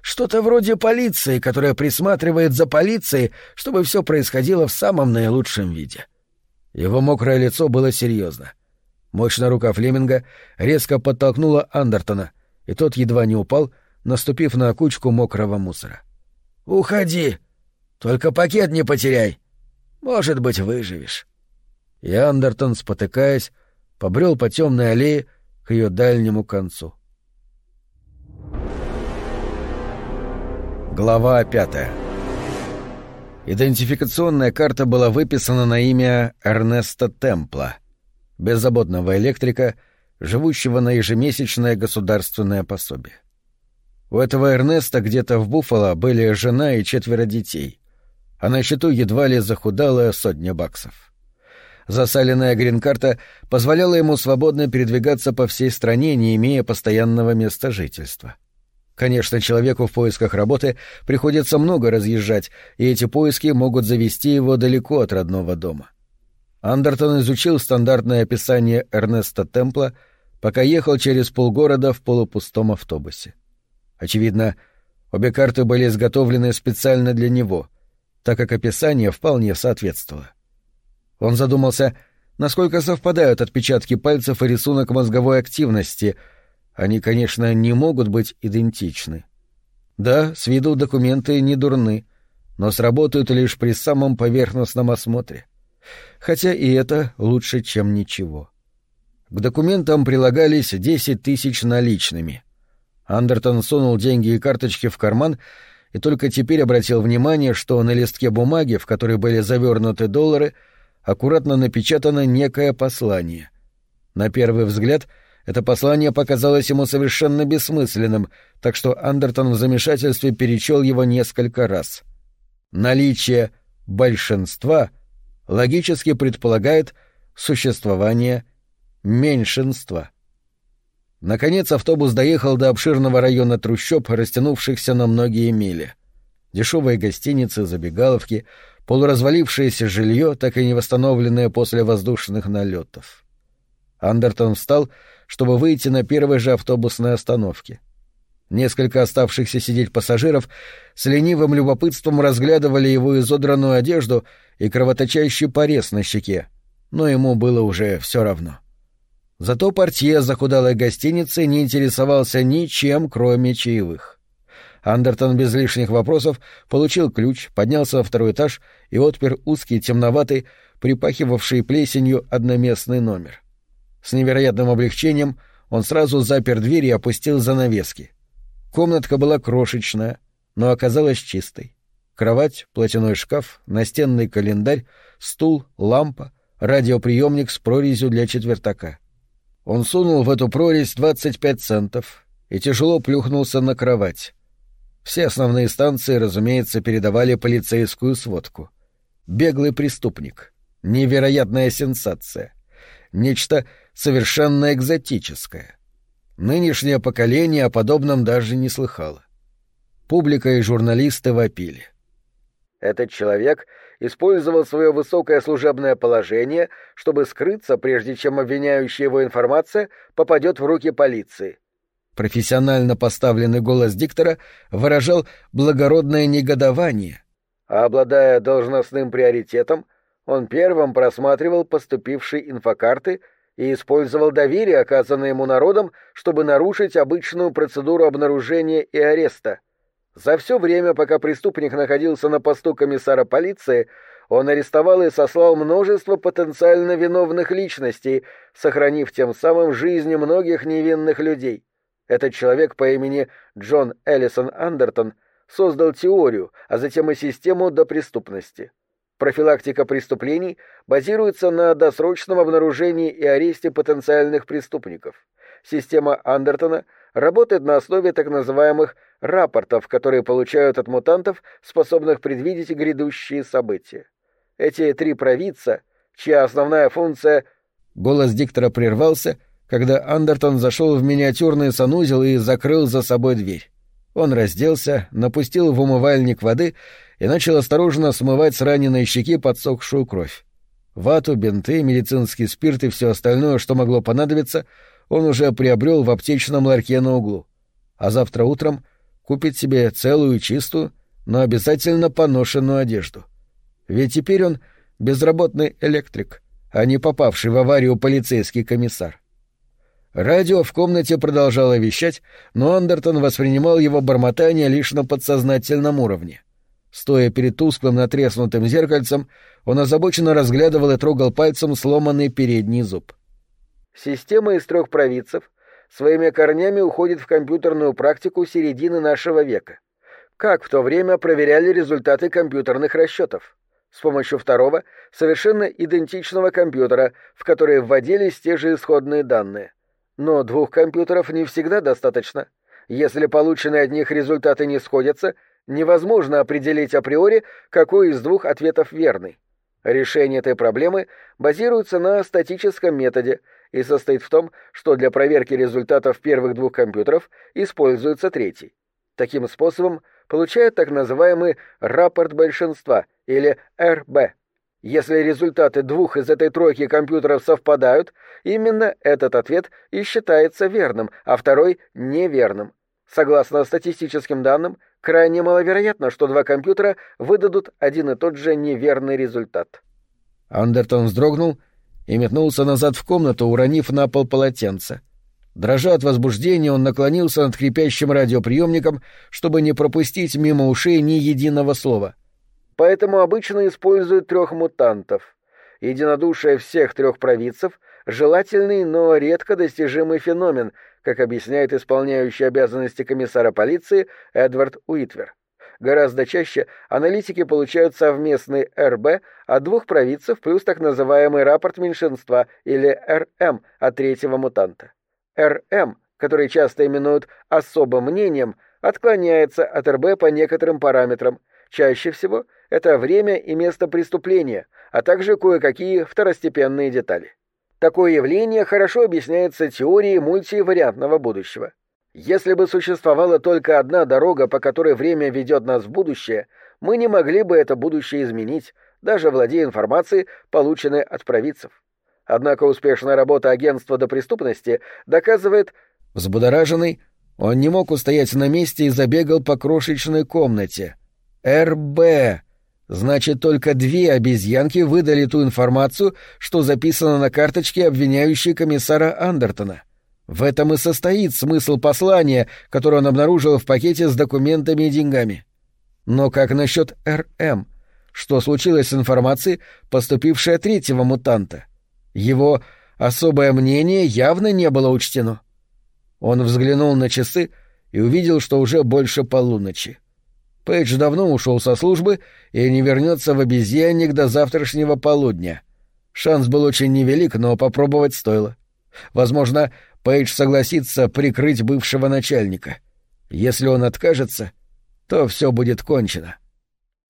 «Что-то вроде полиции, которая присматривает за полицией, чтобы все происходило в самом наилучшем виде. Его мокрое лицо было серьезно. Мощная рука Флеминга резко подтолкнула Андертона, и тот едва не упал, наступив на кучку мокрого мусора. «Уходи! Только пакет не потеряй! Может быть, выживешь!» И Андертон, спотыкаясь, побрел по темной аллее к ее дальнему концу. Глава пятая Идентификационная карта была выписана на имя Эрнеста Темпла, беззаботного электрика, живущего на ежемесячное государственное пособие. У этого Эрнеста где-то в Буффало были жена и четверо детей, а на счету едва ли захудалая сотня баксов. Засаленная грин-карта позволяла ему свободно передвигаться по всей стране, не имея постоянного места жительства. — Конечно, человеку в поисках работы приходится много разъезжать, и эти поиски могут завести его далеко от родного дома. Андертон изучил стандартное описание Эрнеста Темпла, пока ехал через полгорода в полупустом автобусе. Очевидно, обе карты были изготовлены специально для него, так как описание вполне соответствовало. Он задумался, насколько совпадают отпечатки пальцев и рисунок мозговой активности. Они, конечно, не могут быть идентичны. Да, с виду документы не дурны, но сработают лишь при самом поверхностном осмотре хотя и это лучше, чем ничего. К документам прилагались десять тысяч наличными. Андертон сунул деньги и карточки в карман и только теперь обратил внимание, что на листке бумаги, в которой были завернуты доллары, аккуратно напечатано некое послание. На первый взгляд это послание показалось ему совершенно бессмысленным, так что Андертон в замешательстве перечел его несколько раз. Наличие большинства — логически предполагает существование меньшинства. Наконец автобус доехал до обширного района трущоб, растянувшихся на многие мили. Дешевые гостиницы, забегаловки, полуразвалившееся жилье, так и не восстановленное после воздушных налетов. Андертон встал, чтобы выйти на первой же автобусной остановке. Несколько оставшихся сидеть пассажиров с ленивым любопытством разглядывали его изодранную одежду и кровоточащий порез на щеке, но ему было уже все равно. Зато портье захудалой гостиницы не интересовался ничем, кроме чаевых. Андертон без лишних вопросов получил ключ, поднялся во второй этаж и отпер узкий, темноватый, припахивавший плесенью одноместный номер. С невероятным облегчением он сразу запер дверь и опустил занавески. Комнатка была крошечная, но оказалась чистой. Кровать, платяной шкаф, настенный календарь, стул, лампа, радиоприемник с прорезью для четвертака. Он сунул в эту прорезь 25 центов и тяжело плюхнулся на кровать. Все основные станции, разумеется, передавали полицейскую сводку. Беглый преступник. Невероятная сенсация. Нечто совершенно экзотическое. Нынешнее поколение о подобном даже не слыхало. Публика и журналисты вопили. Этот человек использовал свое высокое служебное положение, чтобы скрыться, прежде чем обвиняющая его информация попадет в руки полиции. Профессионально поставленный голос диктора выражал благородное негодование, а обладая должностным приоритетом, он первым просматривал поступившие инфокарты — и использовал доверие, оказанное ему народом, чтобы нарушить обычную процедуру обнаружения и ареста. За все время, пока преступник находился на посту комиссара полиции, он арестовал и сослал множество потенциально виновных личностей, сохранив тем самым жизни многих невинных людей. Этот человек по имени Джон Эллисон Андертон создал теорию, а затем и систему до преступности. Профилактика преступлений базируется на досрочном обнаружении и аресте потенциальных преступников. Система Андертона работает на основе так называемых рапортов, которые получают от мутантов, способных предвидеть грядущие события. Эти три провидца, чья основная функция... Голос диктора прервался, когда Андертон зашел в миниатюрный санузел и закрыл за собой дверь. Он разделся, напустил в умывальник воды и начал осторожно смывать с раненой щеки подсохшую кровь. Вату, бинты, медицинский спирт и все остальное, что могло понадобиться, он уже приобрел в аптечном ларьке на углу. А завтра утром купит себе целую чистую, но обязательно поношенную одежду. Ведь теперь он безработный электрик, а не попавший в аварию полицейский комиссар. Радио в комнате продолжало вещать, но Андертон воспринимал его бормотание лишь на подсознательном уровне. Стоя перед тусклым натреснутым зеркальцем, он озабоченно разглядывал и трогал пальцем сломанный передний зуб. Система из трех провидцев своими корнями уходит в компьютерную практику середины нашего века. Как в то время проверяли результаты компьютерных расчетов? С помощью второго, совершенно идентичного компьютера, в который вводились те же исходные данные. Но двух компьютеров не всегда достаточно. Если полученные от них результаты не сходятся, невозможно определить априори, какой из двух ответов верный. Решение этой проблемы базируется на статическом методе и состоит в том, что для проверки результатов первых двух компьютеров используется третий. Таким способом получают так называемый рапорт большинства или РБ. Если результаты двух из этой тройки компьютеров совпадают, именно этот ответ и считается верным, а второй — неверным. Согласно статистическим данным, крайне маловероятно, что два компьютера выдадут один и тот же неверный результат. Андертон вздрогнул и метнулся назад в комнату, уронив на пол полотенце. Дрожа от возбуждения, он наклонился над хрипящим радиоприемником, чтобы не пропустить мимо ушей ни единого слова. Поэтому обычно используют трех мутантов. Единодушие всех трех провидцев — желательный, но редко достижимый феномен, как объясняет исполняющий обязанности комиссара полиции Эдвард Уитвер. Гораздо чаще аналитики получают совместный РБ от двух провидцев плюс так называемый рапорт меньшинства или РМ от третьего мутанта. РМ, который часто именуют особым мнением, отклоняется от РБ по некоторым параметрам. Чаще всего это время и место преступления, а также кое-какие второстепенные детали. Такое явление хорошо объясняется теорией мультивариантного будущего. Если бы существовала только одна дорога, по которой время ведет нас в будущее, мы не могли бы это будущее изменить, даже владея информацией, полученной от провидцев. Однако успешная работа агентства до преступности доказывает... Взбудораженный, он не мог устоять на месте и забегал по крошечной комнате. РБ. Значит, только две обезьянки выдали ту информацию, что записано на карточке, обвиняющей комиссара Андертона. В этом и состоит смысл послания, которое он обнаружил в пакете с документами и деньгами. Но как насчет РМ? Что случилось с информацией, поступившей от третьего мутанта? — его особое мнение явно не было учтено. Он взглянул на часы и увидел, что уже больше полуночи. Пейдж давно ушел со службы и не вернется в обезьянник до завтрашнего полудня. Шанс был очень невелик, но попробовать стоило. Возможно, Пейдж согласится прикрыть бывшего начальника. Если он откажется, то все будет кончено.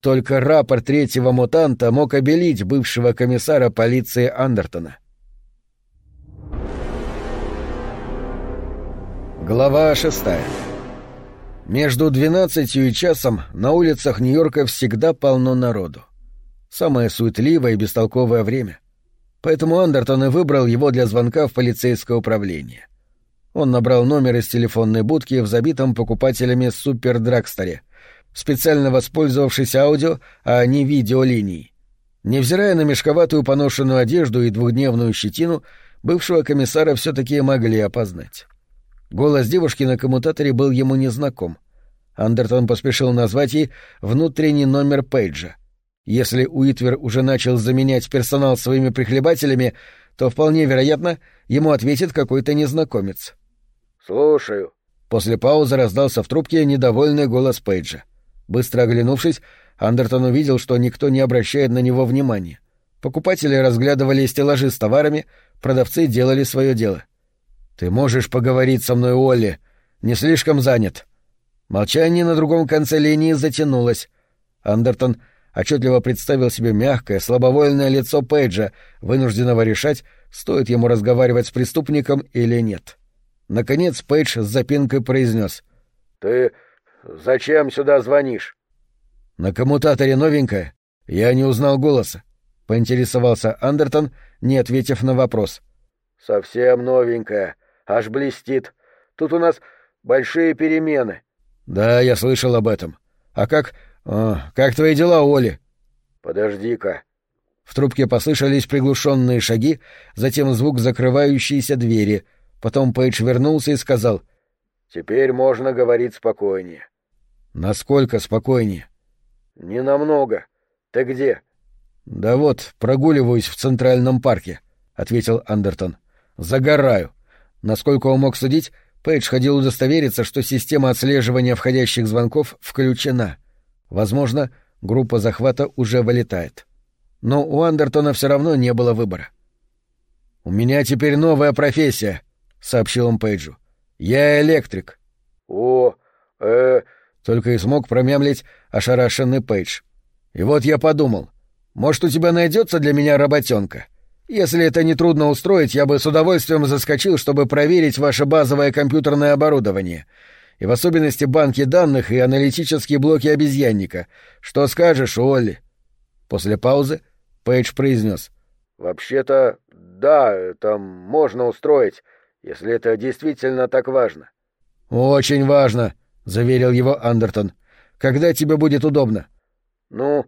Только рапорт третьего мутанта мог обелить бывшего комиссара полиции Андертона. Глава шестая Между двенадцатью и часом на улицах Нью-Йорка всегда полно народу. Самое суетливое и бестолковое время. Поэтому Андертон и выбрал его для звонка в полицейское управление. Он набрал номер из телефонной будки в забитом покупателями супердрагсторе — специально воспользовавшись аудио, а не видеолинией. Невзирая на мешковатую поношенную одежду и двухдневную щетину, бывшего комиссара все-таки могли опознать. Голос девушки на коммутаторе был ему незнаком. Андертон поспешил назвать ей внутренний номер Пейджа. Если Уитвер уже начал заменять персонал своими прихлебателями, то вполне вероятно, ему ответит какой-то незнакомец. «Слушаю». После паузы раздался в трубке недовольный голос Пейджа. — Быстро оглянувшись, Андертон увидел, что никто не обращает на него внимания. Покупатели разглядывали стеллажи с товарами, продавцы делали свое дело. «Ты можешь поговорить со мной, Олли? Не слишком занят?» Молчание на другом конце линии затянулось. Андертон отчетливо представил себе мягкое, слабовольное лицо Пейджа, вынужденного решать, стоит ему разговаривать с преступником или нет. Наконец Пейдж с запинкой произнес. «Ты Зачем сюда звонишь? На коммутаторе новенькая. Я не узнал голоса. Поинтересовался Андертон, не ответив на вопрос. Совсем новенькая. Аж блестит. Тут у нас большие перемены. Да, я слышал об этом. А как... А, как твои дела, Оли? Подожди-ка. В трубке послышались приглушенные шаги, затем звук закрывающейся двери. Потом Пейдж вернулся и сказал... «Теперь можно говорить спокойнее. Насколько спокойнее? Не намного. Ты где? Да вот, прогуливаюсь в Центральном парке, ответил Андертон. Загораю. Насколько он мог судить, Пейдж ходил удостовериться, что система отслеживания входящих звонков включена. Возможно, группа захвата уже вылетает. Но у Андертона все равно не было выбора. «У меня теперь новая профессия», — сообщил он Пейджу. «Я электрик». «О, э, только и смог промямлить ошарашенный Пейдж. И вот я подумал, может, у тебя найдется для меня работенка? Если это не трудно устроить, я бы с удовольствием заскочил, чтобы проверить ваше базовое компьютерное оборудование. И в особенности банки данных и аналитические блоки обезьянника. Что скажешь, Олли? После паузы Пейдж произнес. «Вообще-то, да, это можно устроить, если это действительно так важно». «Очень важно», — заверил его Андертон. «Когда тебе будет удобно?» «Ну,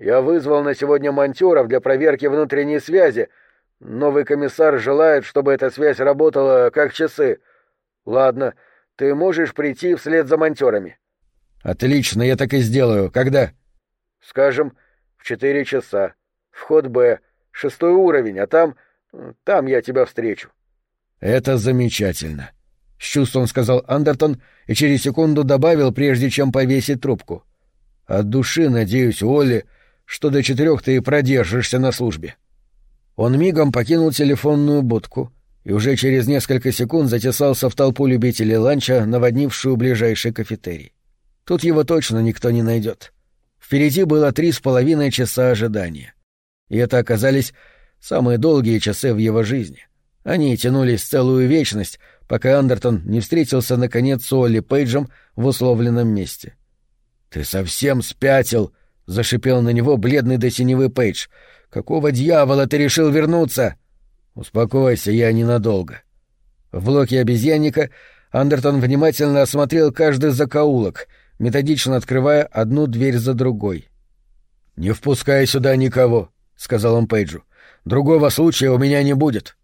я вызвал на сегодня монтёров для проверки внутренней связи. Новый комиссар желает, чтобы эта связь работала как часы. Ладно, ты можешь прийти вслед за монтёрами». «Отлично, я так и сделаю. Когда?» «Скажем, в четыре часа. Вход Б, шестой уровень, а там... там я тебя встречу». «Это замечательно», — с чувством сказал Андертон и через секунду добавил, прежде чем повесить трубку. «От души надеюсь, Олли, что до четырех ты продержишься на службе». Он мигом покинул телефонную будку и уже через несколько секунд затесался в толпу любителей ланча, наводнившую ближайший кафетерий. Тут его точно никто не найдет. Впереди было три с половиной часа ожидания. И это оказались самые долгие часы в его жизни. Они тянулись целую вечность, пока Андертон не встретился наконец с Олли Пейджем в условленном месте. «Ты совсем спятил!» — зашипел на него бледный до синевы Пейдж. «Какого дьявола ты решил вернуться?» «Успокойся, я ненадолго». В блоке обезьянника Андертон внимательно осмотрел каждый закоулок, методично открывая одну дверь за другой. «Не впускай сюда никого», — сказал он Пейджу. «Другого случая у меня не будет».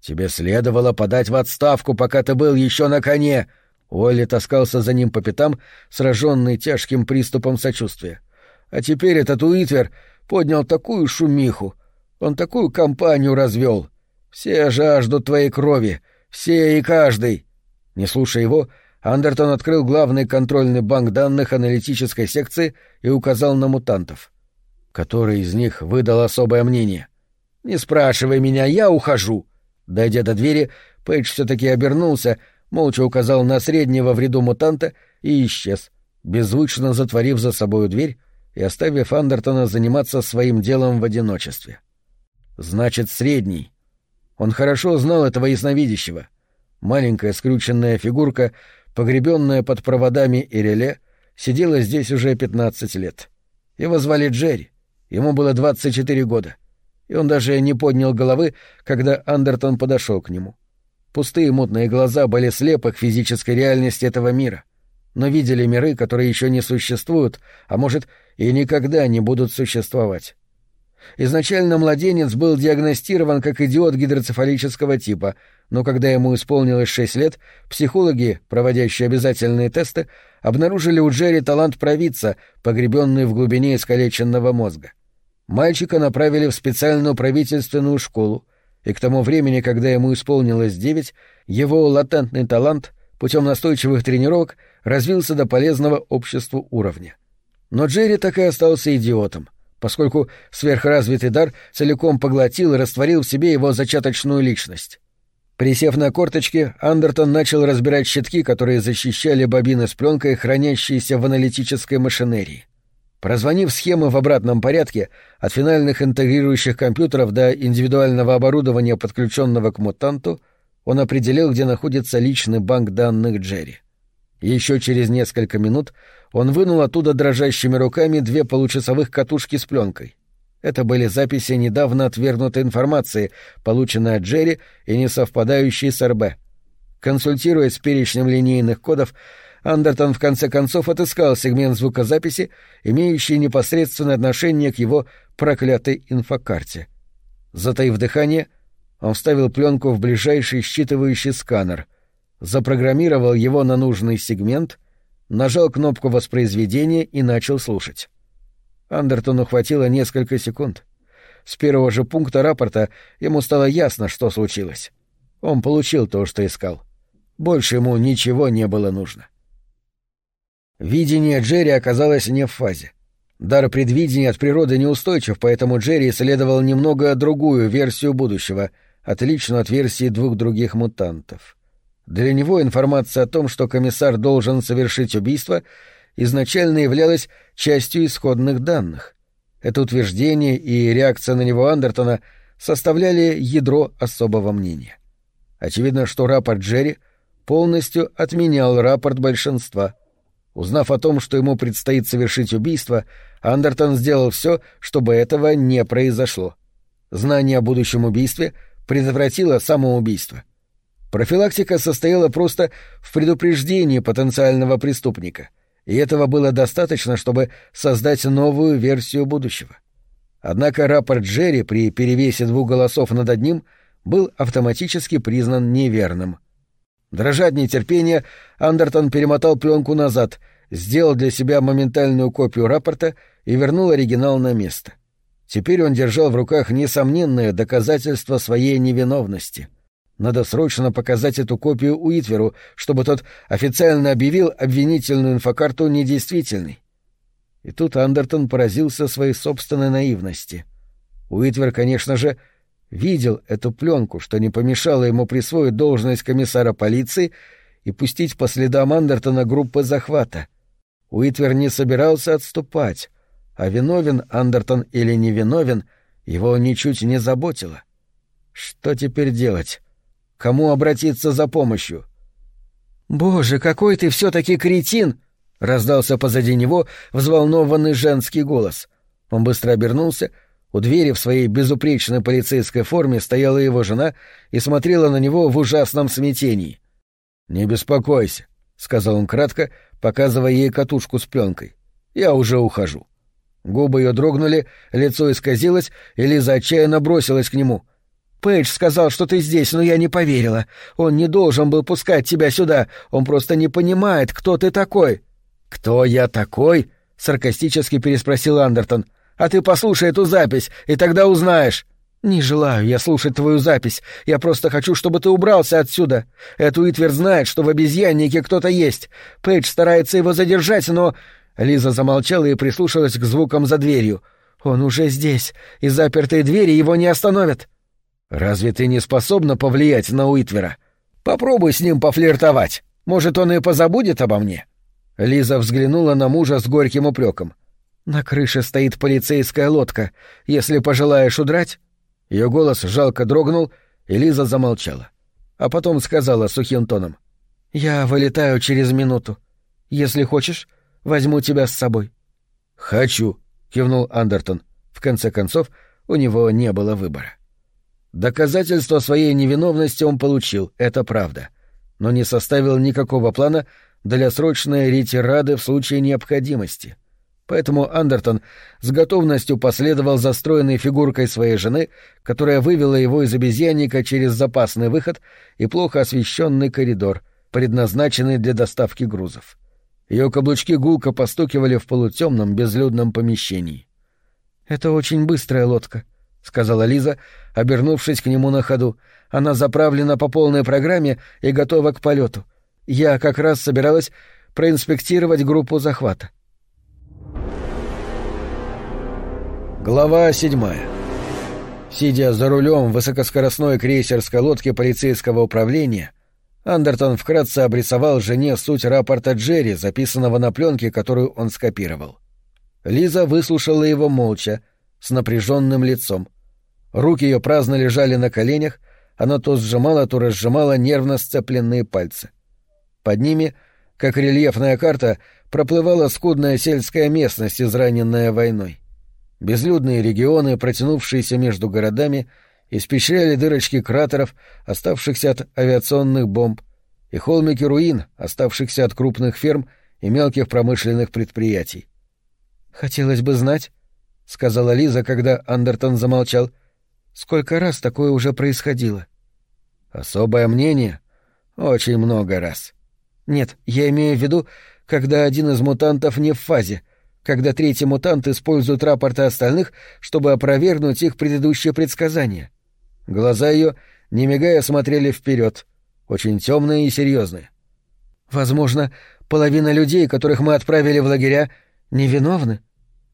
«Тебе следовало подать в отставку, пока ты был еще на коне», Уолли таскался за ним по пятам, сраженный тяжким приступом сочувствия. А теперь этот Уитвер поднял такую шумиху, он такую компанию развел. Все жаждут твоей крови, все и каждый. Не слушая его, Андертон открыл главный контрольный банк данных аналитической секции и указал на мутантов. Который из них выдал особое мнение? «Не спрашивай меня, я ухожу!» Дойдя до двери, Пейдж все-таки обернулся, молча указал на среднего в ряду мутанта и исчез, беззвучно затворив за собою дверь и оставив Андертона заниматься своим делом в одиночестве. Значит, средний. Он хорошо знал этого ясновидящего. Маленькая скрюченная фигурка — погребенная под проводами и реле, сидела здесь уже пятнадцать лет. Его звали Джерри, ему было двадцать четыре года, и он даже не поднял головы, когда Андертон подошел к нему. Пустые мутные глаза были слепы к физической реальности этого мира, но видели миры, которые еще не существуют, а может, и никогда не будут существовать. Изначально младенец был диагностирован как идиот гидроцефалического типа, но когда ему исполнилось шесть лет, психологи, проводящие обязательные тесты, обнаружили у Джерри талант провидца, погребенный в глубине искалеченного мозга. Мальчика направили в специальную правительственную школу, и к тому времени, когда ему исполнилось девять, его латентный талант путем настойчивых тренировок развился до полезного обществу уровня. Но Джерри так и остался идиотом — поскольку сверхразвитый дар целиком поглотил и растворил в себе его зачаточную личность. Присев на корточки, Андертон начал разбирать щитки, которые защищали бобины с пленкой, хранящиеся в аналитической машинерии. Прозвонив схемы в обратном порядке, от финальных интегрирующих компьютеров до индивидуального оборудования, подключенного к мутанту, он определил, где находится личный банк данных Джерри. Еще через несколько минут он вынул оттуда дрожащими руками две получасовых катушки с пленкой. Это были записи недавно отвергнутой информации, полученной от Джерри и не совпадающей с РБ. Консультируясь с перечнем линейных кодов, Андертон в конце концов отыскал сегмент звукозаписи, имеющий непосредственное отношение к его проклятой инфокарте. Затаив дыхание, он вставил пленку в ближайший считывающий сканер, запрограммировал его на нужный сегмент — нажал кнопку воспроизведения и начал слушать. Андертону хватило несколько секунд. С первого же пункта рапорта ему стало ясно, что случилось. Он получил то, что искал. Больше ему ничего не было нужно. Видение Джерри оказалось не в фазе. Дар предвидения от природы неустойчив, поэтому Джерри исследовал немного другую версию будущего, отличную от версии двух других мутантов. Для него информация о том, что комиссар должен совершить убийство, изначально являлась частью исходных данных. Это утверждение и реакция на него Андертона составляли ядро особого мнения. Очевидно, что рапорт Джерри полностью отменял рапорт большинства. Узнав о том, что ему предстоит совершить убийство, Андертон сделал все, чтобы этого не произошло. Знание о будущем убийстве предотвратило самоубийство. Профилактика состояла просто в предупреждении потенциального преступника, и этого было достаточно, чтобы создать новую версию будущего. Однако рапорт Джерри при перевесе двух голосов над одним был автоматически признан неверным. Дрожа от нетерпения, Андертон перемотал пленку назад, сделал для себя моментальную копию рапорта и вернул оригинал на место. Теперь он держал в руках несомненное доказательство своей невиновности. Надо срочно показать эту копию Уитверу, чтобы тот официально объявил обвинительную инфокарту недействительной. И тут Андертон поразился своей собственной наивности. Уитвер, конечно же, видел эту пленку, что не помешало ему присвоить должность комиссара полиции и пустить по следам Андертона группы захвата. Уитвер не собирался отступать а виновен Андертон или невиновен, его ничуть не заботило. Что теперь делать? Кому обратиться за помощью? «Боже, какой ты все-таки кретин!» — раздался позади него взволнованный женский голос. Он быстро обернулся. У двери в своей безупречной полицейской форме стояла его жена и смотрела на него в ужасном смятении. «Не беспокойся», — сказал он кратко, показывая ей катушку с пленкой. «Я уже ухожу». Губы ее дрогнули, лицо исказилось, и Лиза отчаянно бросилась к нему. «Пейдж сказал, что ты здесь, но я не поверила. Он не должен был пускать тебя сюда. Он просто не понимает, кто ты такой». «Кто я такой?» — саркастически переспросил Андертон. «А ты послушай эту запись, и тогда узнаешь». «Не желаю я слушать твою запись. Я просто хочу, чтобы ты убрался отсюда. Эту Итвер знает, что в обезьяннике кто-то есть. Пейдж старается его задержать, но Лиза замолчала и прислушалась к звукам за дверью. «Он уже здесь, и запертые двери его не остановят». «Разве ты не способна повлиять на Уитвера? Попробуй с ним пофлиртовать. Может, он и позабудет обо мне». Лиза взглянула на мужа с горьким упреком. «На крыше стоит полицейская лодка. Если пожелаешь удрать...» Ее голос жалко дрогнул, и Лиза замолчала. А потом сказала сухим тоном. «Я вылетаю через минуту. Если хочешь, Возьму тебя с собой». «Хочу», — кивнул Андертон. В конце концов, у него не было выбора. Доказательство своей невиновности он получил, это правда, но не составил никакого плана для срочной ретирады в случае необходимости. Поэтому Андертон с готовностью последовал за стройной фигуркой своей жены, которая вывела его из обезьянника через запасный выход и плохо освещенный коридор, предназначенный для доставки грузов. Ее каблучки гулко постукивали в полутемном безлюдном помещении. «Это очень быстрая лодка», — сказала Лиза, обернувшись к нему на ходу. «Она заправлена по полной программе и готова к полету. Я как раз собиралась проинспектировать группу захвата». Глава седьмая. Сидя за рулем высокоскоростной крейсерской лодки полицейского управления, Андертон вкратце обрисовал жене суть рапорта Джерри, записанного на пленке, которую он скопировал. Лиза выслушала его молча, с напряженным лицом. Руки ее праздно лежали на коленях, она то сжимала, то разжимала нервно сцепленные пальцы. Под ними, как рельефная карта, проплывала скудная сельская местность, израненная войной. Безлюдные регионы, протянувшиеся между городами, — испещряли дырочки кратеров, оставшихся от авиационных бомб, и холмики руин, оставшихся от крупных ферм и мелких промышленных предприятий. «Хотелось бы знать», — сказала Лиза, когда Андертон замолчал, — «сколько раз такое уже происходило?» «Особое мнение? Очень много раз». «Нет, я имею в виду, когда один из мутантов не в фазе, когда третий мутант использует рапорты остальных, чтобы опровергнуть их предыдущие предсказания». Глаза ее, не мигая, смотрели вперед, очень темные и серьезные. Возможно, половина людей, которых мы отправили в лагеря, невиновны?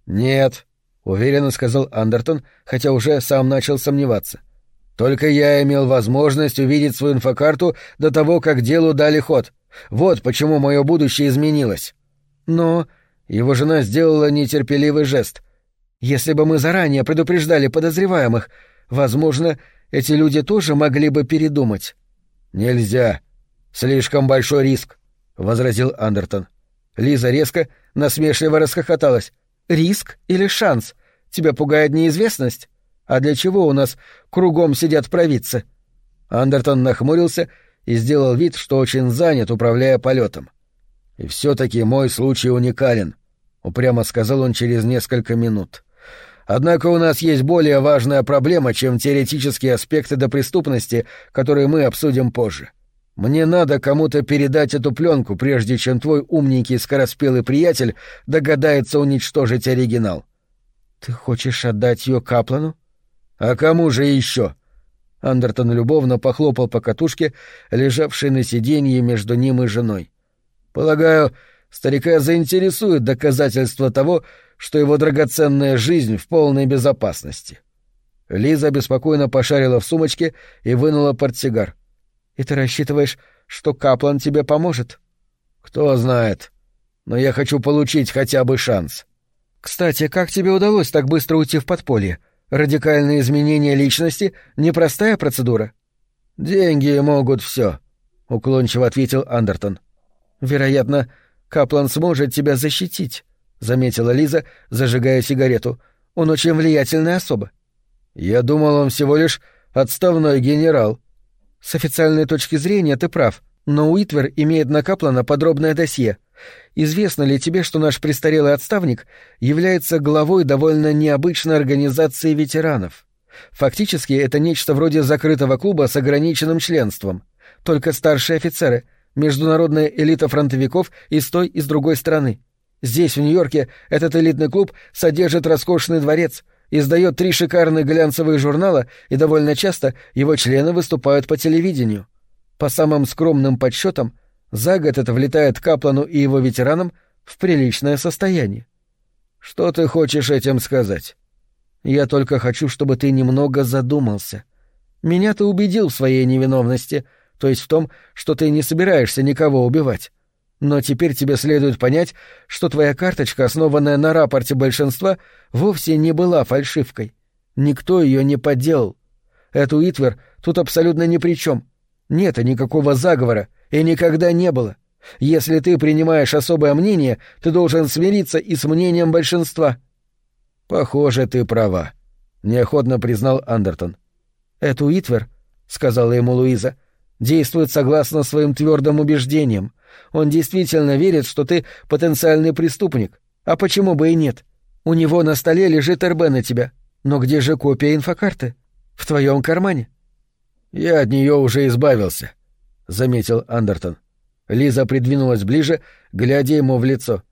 Нет, уверенно сказал Андертон, хотя уже сам начал сомневаться. Только я имел возможность увидеть свою инфокарту до того, как делу дали ход. Вот почему мое будущее изменилось. Но его жена сделала нетерпеливый жест. Если бы мы заранее предупреждали подозреваемых, возможно, эти люди тоже могли бы передумать. Нельзя. Слишком большой риск, возразил Андертон. Лиза резко, насмешливо расхохоталась. Риск или шанс? Тебя пугает неизвестность? А для чего у нас кругом сидят провидцы?» Андертон нахмурился и сделал вид, что очень занят, управляя полетом. «И все-таки мой случай уникален», — упрямо сказал он через несколько минут. «Однако у нас есть более важная проблема, чем теоретические аспекты допреступности, которые мы обсудим позже. Мне надо кому-то передать эту пленку, прежде чем твой умненький скороспелый приятель догадается уничтожить оригинал». «Ты хочешь отдать ее Каплану?» «А кому же еще?» Андертон любовно похлопал по катушке, лежавшей на сиденье между ним и женой. «Полагаю, старика заинтересует доказательство того, что его драгоценная жизнь в полной безопасности». Лиза беспокойно пошарила в сумочке и вынула портсигар. «И ты рассчитываешь, что Каплан тебе поможет?» «Кто знает. Но я хочу получить хотя бы шанс». «Кстати, как тебе удалось так быстро уйти в подполье? Радикальные изменения личности — непростая процедура. «Деньги могут все», — уклончиво ответил Андертон. «Вероятно, Каплан сможет тебя защитить», — заметила Лиза, зажигая сигарету. «Он очень влиятельная особа». «Я думал, он всего лишь отставной генерал». «С официальной точки зрения ты прав, но Уитвер имеет на Каплана подробное досье. Известно ли тебе, что наш престарелый отставник является главой довольно необычной организации ветеранов? Фактически это нечто вроде закрытого клуба с ограниченным членством. Только старшие офицеры, международная элита фронтовиков и с той, и с другой стороны. Здесь, в Нью-Йорке, этот элитный клуб содержит роскошный дворец, издает три шикарные глянцевые журнала, и довольно часто его члены выступают по телевидению. По самым скромным подсчетам, за год это влетает Каплану и его ветеранам в приличное состояние. Что ты хочешь этим сказать? Я только хочу, чтобы ты немного задумался. Меня ты убедил в своей невиновности, то есть в том, что ты не собираешься никого убивать. Но теперь тебе следует понять, что твоя карточка, основанная на рапорте большинства, вовсе не была фальшивкой. Никто ее не подделал. Эту Итвер тут абсолютно ни при чем. Нет никакого заговора, и никогда не было. Если ты принимаешь особое мнение, ты должен смириться и с мнением большинства. Похоже, ты права, неохотно признал Андертон. Эту Итвер, сказала ему Луиза, действует согласно своим твердым убеждениям. Он действительно верит, что ты потенциальный преступник. А почему бы и нет? У него на столе лежит РБ на тебя. Но где же копия инфокарты? В твоем кармане. Я от нее уже избавился. — заметил Андертон. Лиза придвинулась ближе, глядя ему в лицо.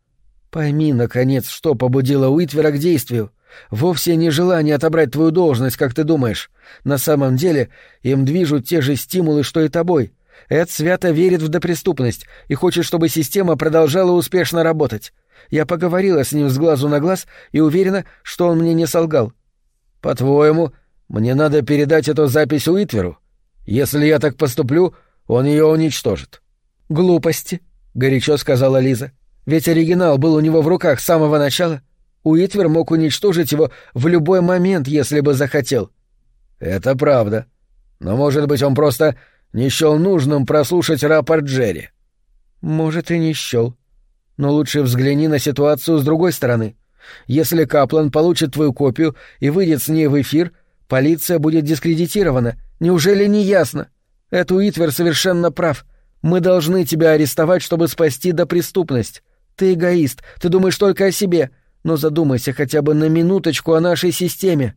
«Пойми, наконец, что побудило Уитвера к действию. Вовсе не желание отобрать твою должность, как ты думаешь. На самом деле им движут те же стимулы, что и тобой. Эд свято верит в допреступность и хочет, чтобы система продолжала успешно работать. Я поговорила с ним с глазу на глаз и уверена, что он мне не солгал». «По-твоему, мне надо передать эту запись Уитверу? Если я так поступлю, он ее уничтожит. Глупости, горячо сказала Лиза. Ведь оригинал был у него в руках с самого начала. Уитвер мог уничтожить его в любой момент, если бы захотел. Это правда. Но, может быть, он просто не счел нужным прослушать рапорт Джерри. Может, и не счел. Но лучше взгляни на ситуацию с другой стороны. Если Каплан получит твою копию и выйдет с ней в эфир, полиция будет дискредитирована. Неужели не ясно? Эту Уитвер совершенно прав. Мы должны тебя арестовать, чтобы спасти допреступность. Ты эгоист, ты думаешь только о себе, но задумайся хотя бы на минуточку о нашей системе».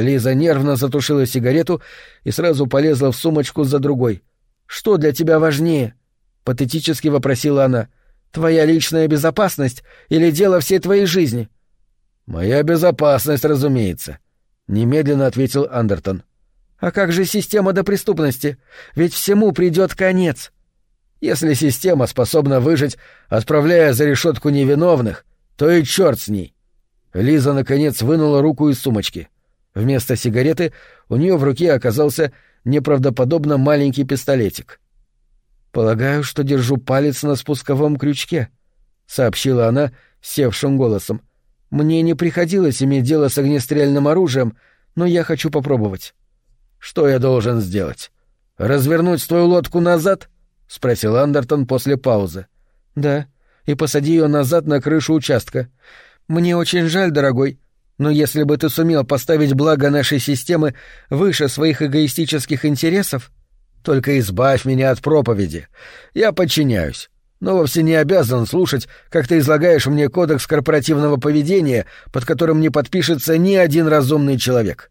Лиза нервно затушила сигарету и сразу полезла в сумочку за другой. «Что для тебя важнее?» — патетически вопросила она. «Твоя личная безопасность или дело всей твоей жизни?» «Моя безопасность, разумеется», — немедленно ответил Андертон. А как же система до преступности? Ведь всему придет конец. Если система способна выжить, отправляя за решетку невиновных, то и черт с ней. Лиза, наконец, вынула руку из сумочки. Вместо сигареты у нее в руке оказался неправдоподобно маленький пистолетик. «Полагаю, что держу палец на спусковом крючке», — сообщила она севшим голосом. «Мне не приходилось иметь дело с огнестрельным оружием, но я хочу попробовать». Что я должен сделать? Развернуть твою лодку назад? спросил Андертон после паузы. Да, и посади ее назад на крышу участка. «Мне очень жаль, дорогой, но если бы ты сумел поставить благо нашей системы выше своих эгоистических интересов, только избавь меня от проповеди. Я подчиняюсь, но вовсе не обязан слушать, как ты излагаешь мне кодекс корпоративного поведения, под которым не подпишется ни один разумный человек».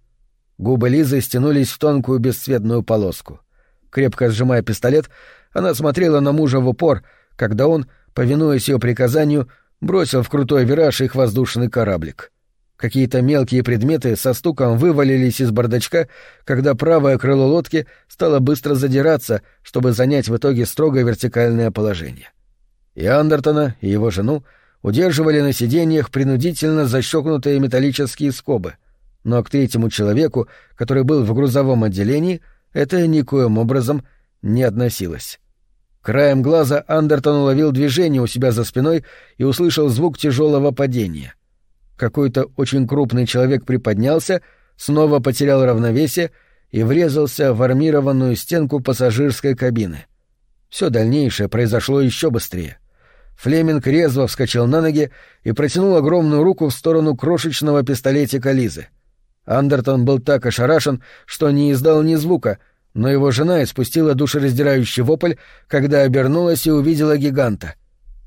Губы Лизы стянулись в тонкую бесцветную полоску. Крепко сжимая пистолет, она смотрела на мужа в упор, когда он, повинуясь ее приказанию, бросил в крутой вираж их воздушный кораблик. Какие-то мелкие предметы со стуком вывалились из бардачка, когда правое крыло лодки стало быстро задираться, чтобы занять в итоге строго вертикальное положение. И Андертона, и его жену удерживали на сиденьях принудительно защелкнутые металлические скобы, но к третьему человеку, который был в грузовом отделении, это никоим образом не относилось. Краем глаза Андертон уловил движение у себя за спиной и услышал звук тяжелого падения — какой-то очень крупный человек приподнялся, снова потерял равновесие и врезался в армированную стенку пассажирской кабины. Все дальнейшее произошло еще быстрее. Флеминг резво вскочил на ноги и протянул огромную руку в сторону крошечного пистолетика Лизы. Андертон был так ошарашен, что не издал ни звука, но его жена испустила душераздирающий вопль, когда обернулась и увидела гиганта.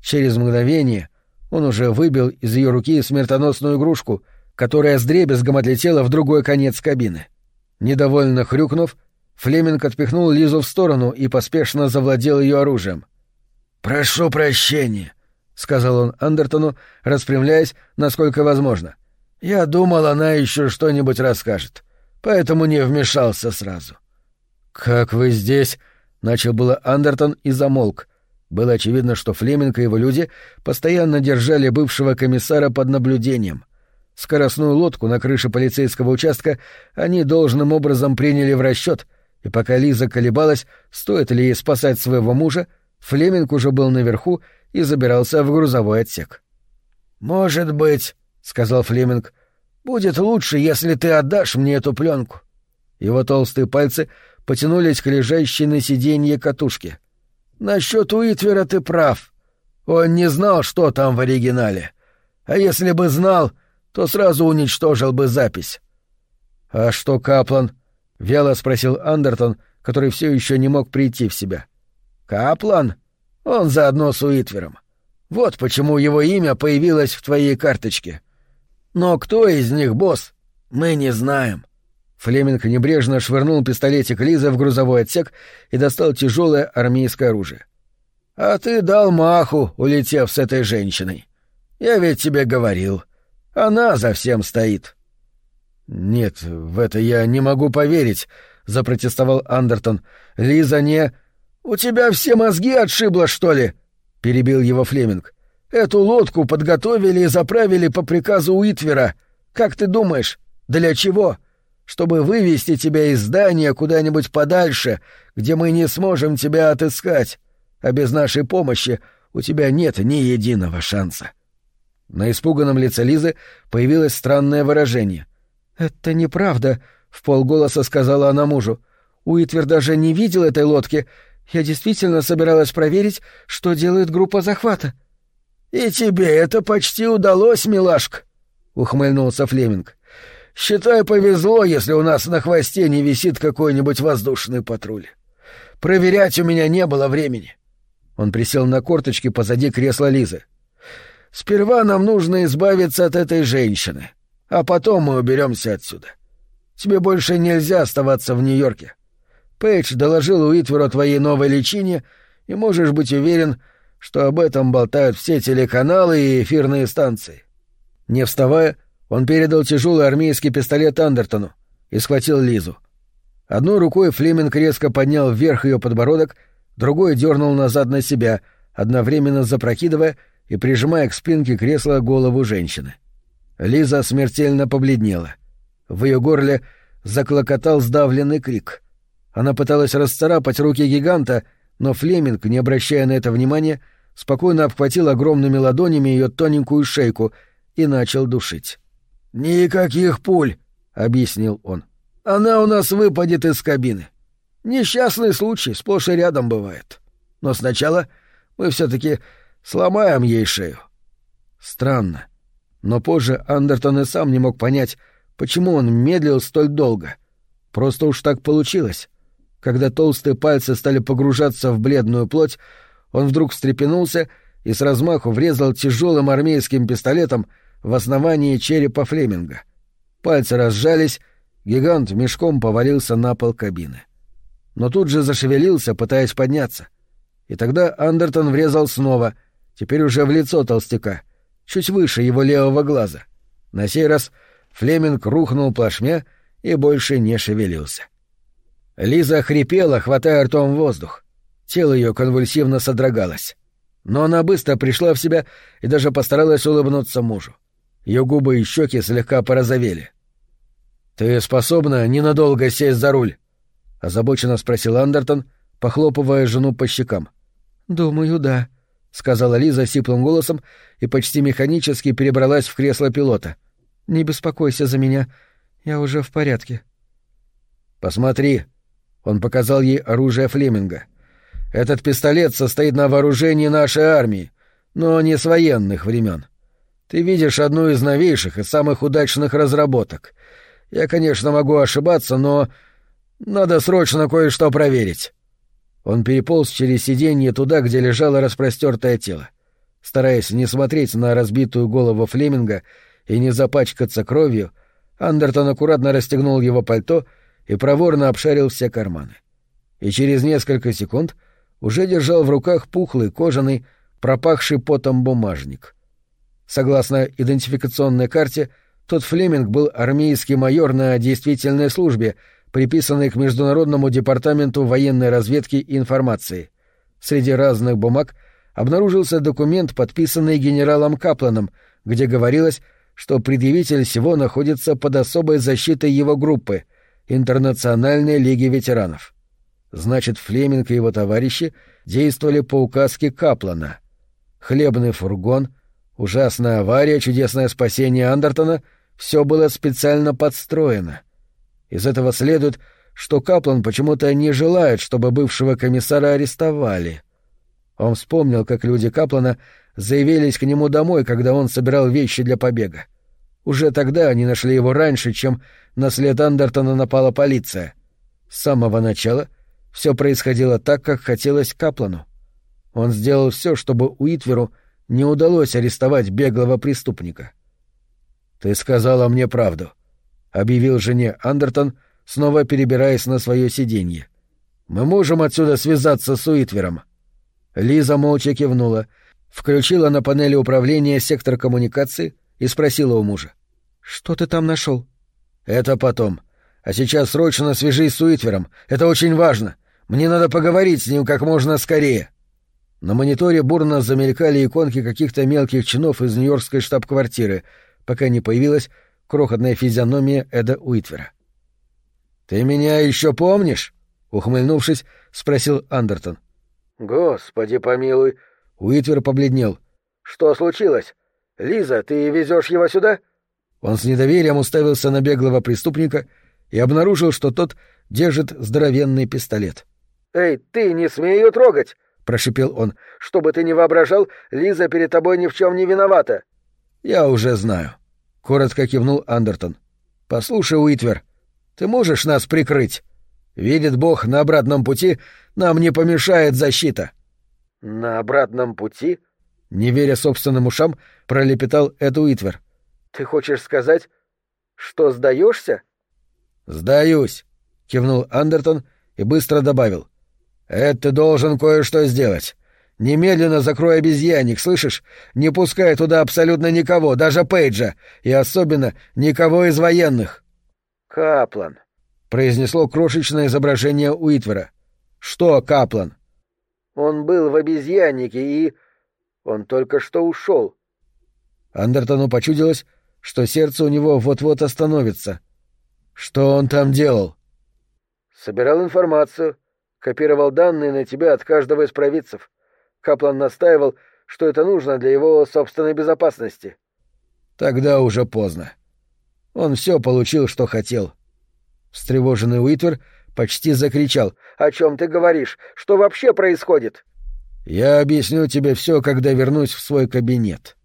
Через мгновение — он уже выбил из ее руки смертоносную игрушку, которая с дребезгом отлетела в другой конец кабины. Недовольно хрюкнув, Флеминг отпихнул Лизу в сторону и поспешно завладел ее оружием. «Прошу прощения», — сказал он Андертону, распрямляясь, насколько возможно. «Я думал, она еще что-нибудь расскажет, поэтому не вмешался сразу». «Как вы здесь?» — начал было Андертон и замолк, было очевидно, что Флеминг и его люди постоянно держали бывшего комиссара под наблюдением. Скоростную лодку на крыше полицейского участка они должным образом приняли в расчет, и пока Лиза колебалась, стоит ли ей спасать своего мужа, Флеминг уже был наверху и забирался в грузовой отсек. «Может быть», — сказал Флеминг, — «будет лучше, если ты отдашь мне эту пленку». Его толстые пальцы потянулись к лежащей на сиденье катушке — Насчет Уитвера ты прав. Он не знал, что там в оригинале. А если бы знал, то сразу уничтожил бы запись. — А что Каплан? — вяло спросил Андертон, который все еще не мог прийти в себя. — Каплан? Он заодно с Уитвером. Вот почему его имя появилось в твоей карточке. Но кто из них босс, мы не знаем. Флеминг небрежно швырнул пистолетик Лизы в грузовой отсек и достал тяжелое армейское оружие. «А ты дал маху, улетев с этой женщиной. Я ведь тебе говорил. Она за всем стоит». «Нет, в это я не могу поверить», — запротестовал Андертон. «Лиза не...» «У тебя все мозги отшибло, что ли?» — перебил его Флеминг. «Эту лодку подготовили и заправили по приказу Уитвера. Как ты думаешь, для чего?» Чтобы вывести тебя из здания куда-нибудь подальше, где мы не сможем тебя отыскать, а без нашей помощи у тебя нет ни единого шанса». На испуганном лице Лизы появилось странное выражение. «Это неправда», — в полголоса сказала она мужу. «Уитвер даже не видел этой лодки. Я действительно собиралась проверить, что делает группа захвата». «И тебе это почти удалось, милашка», — ухмыльнулся Флеминг. Считай, повезло, если у нас на хвосте не висит какой-нибудь воздушный патруль. Проверять у меня не было времени. Он присел на корточки позади кресла Лизы. Сперва нам нужно избавиться от этой женщины, а потом мы уберемся отсюда. Тебе больше нельзя оставаться в Нью-Йорке. Пейдж доложил Уитверу о твоей новой личине, и можешь быть уверен, что об этом болтают все телеканалы и эфирные станции. Не вставая, он передал тяжелый армейский пистолет Андертону и схватил Лизу. Одной рукой Флеминг резко поднял вверх ее подбородок, другой дернул назад на себя, одновременно запрокидывая и прижимая к спинке кресла голову женщины. Лиза смертельно побледнела. В ее горле заклокотал сдавленный крик. Она пыталась расцарапать руки гиганта, но Флеминг, не обращая на это внимания, спокойно обхватил огромными ладонями ее тоненькую шейку и начал душить. «Никаких пуль», — объяснил он. «Она у нас выпадет из кабины. Несчастный случай сплошь и рядом бывает. Но сначала мы все-таки сломаем ей шею». Странно. Но позже Андертон и сам не мог понять, почему он медлил столь долго. Просто уж так получилось. Когда толстые пальцы стали погружаться в бледную плоть, он вдруг встрепенулся и с размаху врезал тяжелым армейским пистолетом в основании черепа Флеминга. Пальцы разжались, гигант мешком повалился на пол кабины. Но тут же зашевелился, пытаясь подняться. И тогда Андертон врезал снова, теперь уже в лицо толстяка, чуть выше его левого глаза. На сей раз Флеминг рухнул плашмя и больше не шевелился. Лиза хрипела, хватая ртом воздух. Тело ее конвульсивно содрогалось. Но она быстро пришла в себя и даже постаралась улыбнуться мужу. Ее губы и щеки слегка порозовели. «Ты способна ненадолго сесть за руль?» — озабоченно спросил Андертон, похлопывая жену по щекам. «Думаю, да», — сказала Лиза сиплым голосом и почти механически перебралась в кресло пилота. «Не беспокойся за меня, я уже в порядке». «Посмотри», — он показал ей оружие Флеминга. «Этот пистолет состоит на вооружении нашей армии, но не с военных времен. Ты видишь одну из новейших и самых удачных разработок. Я, конечно, могу ошибаться, но надо срочно кое-что проверить». Он переполз через сиденье туда, где лежало распростертое тело. Стараясь не смотреть на разбитую голову Флеминга и не запачкаться кровью, Андертон аккуратно расстегнул его пальто и проворно обшарил все карманы. И через несколько секунд уже держал в руках пухлый, кожаный, пропахший потом бумажник. Согласно идентификационной карте, тот Флеминг был армейский майор на действительной службе, приписанный к Международному департаменту военной разведки и информации. Среди разных бумаг обнаружился документ, подписанный генералом Капланом, где говорилось, что предъявитель всего находится под особой защитой его группы — Интернациональной лиги ветеранов. Значит, Флеминг и его товарищи действовали по указке Каплана. Хлебный фургон, ужасная авария, чудесное спасение Андертона — все было специально подстроено. Из этого следует, что Каплан почему-то не желает, чтобы бывшего комиссара арестовали. Он вспомнил, как люди Каплана заявились к нему домой, когда он собирал вещи для побега. Уже тогда они нашли его раньше, чем на след Андертона напала полиция. С самого начала все происходило так, как хотелось Каплану. Он сделал все, чтобы Уитверу не удалось арестовать беглого преступника. — «Ты сказала мне правду», — объявил жене Андертон, снова перебираясь на свое сиденье. «Мы можем отсюда связаться с Уитвером». Лиза молча кивнула, включила на панели управления сектор коммуникации и спросила у мужа. «Что ты там нашел? «Это потом. А сейчас срочно свяжись с Уитвером. Это очень важно. Мне надо поговорить с ним как можно скорее». На мониторе бурно замелькали иконки каких-то мелких чинов из Нью-Йоркской штаб-квартиры — пока не появилась крохотная физиономия Эда Уитвера. «Ты меня еще помнишь?» — ухмыльнувшись, спросил Андертон. «Господи помилуй!» Уитвер побледнел. «Что случилось? Лиза, ты везешь его сюда?» Он с недоверием уставился на беглого преступника и обнаружил, что тот держит здоровенный пистолет. «Эй, ты не смей ее трогать!» — прошипел он. «Что бы ты ни воображал, Лиза перед тобой ни в чем не виновата!» «Я уже знаю. — коротко кивнул Андертон. «Послушай, Уитвер, ты можешь нас прикрыть? Видит Бог, на обратном пути нам не помешает защита». «На обратном пути?» Не веря собственным ушам, пролепетал Эд Уитвер. «Ты хочешь сказать, что сдаешься?» «Сдаюсь», — кивнул Андертон и быстро добавил. «Это должен кое-что сделать. Немедленно закрой обезьянник, слышишь? Не пускай туда абсолютно никого, даже Пейджа, и особенно никого из военных. Каплан, произнесло крошечное изображение Уитвера. Что, Каплан? Он был в обезьяннике и он только что ушел. Андертону почудилось, что сердце у него вот-вот остановится. Что он там делал? Собирал информацию, копировал данные на тебя от каждого из провидцев. Каплан настаивал, что это нужно для его собственной безопасности. Тогда уже поздно. Он все получил, что хотел. Встревоженный Уитвер почти закричал. «О чем ты говоришь? Что вообще происходит?» «Я объясню тебе все, когда вернусь в свой кабинет».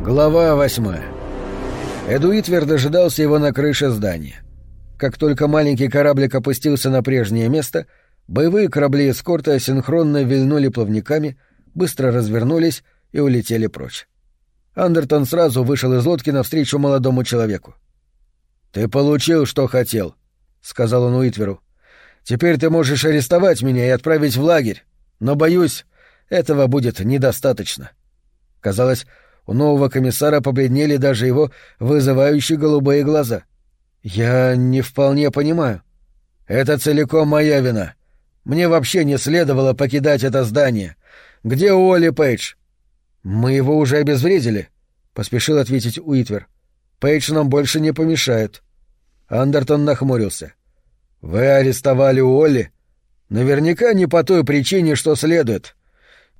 Глава восьмая. Эдуитвер дожидался его на крыше здания. Как только маленький кораблик опустился на прежнее место, боевые корабли эскорта синхронно вильнули плавниками, быстро развернулись и улетели прочь. Андертон сразу вышел из лодки навстречу молодому человеку. «Ты получил, что хотел», — сказал он Уитверу. «Теперь ты можешь арестовать меня и отправить в лагерь, но, боюсь, этого будет недостаточно». Казалось, у нового комиссара побледнели даже его вызывающие голубые глаза. «Я не вполне понимаю. Это целиком моя вина. Мне вообще не следовало покидать это здание. Где Уолли Пейдж?» «Мы его уже обезвредили», — поспешил ответить Уитвер. «Пейдж нам больше не помешает». Андертон нахмурился. «Вы арестовали Уолли? Наверняка не по той причине, что следует.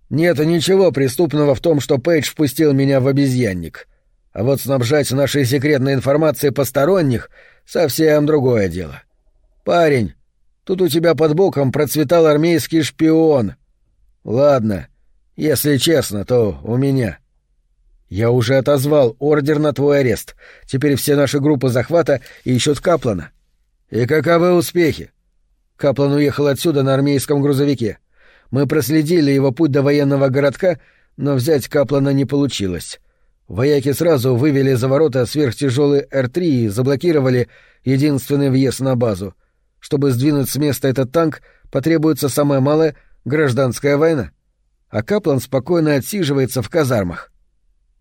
Нет ничего преступного в том, что Пейдж впустил меня в обезьянник. А вот снабжать нашей секретной информацией посторонних — совсем другое дело. Парень, тут у тебя под боком процветал армейский шпион. Ладно, если честно, то у меня. Я уже отозвал ордер на твой арест. Теперь все наши группы захвата ищут Каплана. И каковы успехи? Каплан уехал отсюда на армейском грузовике. Мы проследили его путь до военного городка, но взять Каплана не получилось. Вояки сразу вывели за ворота сверхтяжелый Р-3 и заблокировали единственный въезд на базу. Чтобы сдвинуть с места этот танк, потребуется самая малая гражданская война. А Каплан спокойно отсиживается в казармах.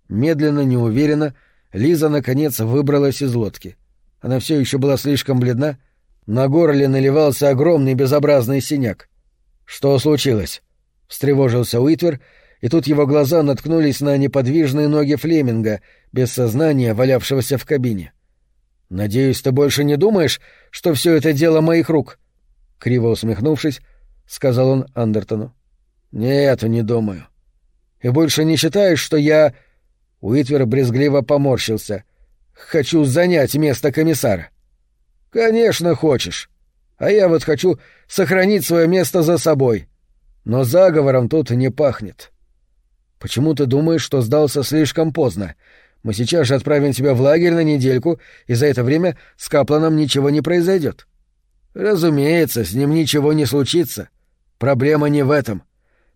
Медленно, неуверенно, Лиза наконец выбралась из лодки. Она все еще была слишком бледна, на горле наливался огромный безобразный синяк. «Что случилось?» — встревожился Уитвер, и тут его глаза наткнулись на неподвижные ноги Флеминга, без сознания, валявшегося в кабине. «Надеюсь, ты больше не думаешь, что все это дело моих рук?» Криво усмехнувшись, сказал он Андертону. «Нет, не думаю. И больше не считаешь, что я...» Уитвер брезгливо поморщился. «Хочу занять место комиссара». «Конечно хочешь. А я вот хочу сохранить свое место за собой. Но заговором тут не пахнет. Почему ты думаешь, что сдался слишком поздно? Мы сейчас же отправим тебя в лагерь на недельку, и за это время с Капланом ничего не произойдет. Разумеется, с ним ничего не случится. Проблема не в этом.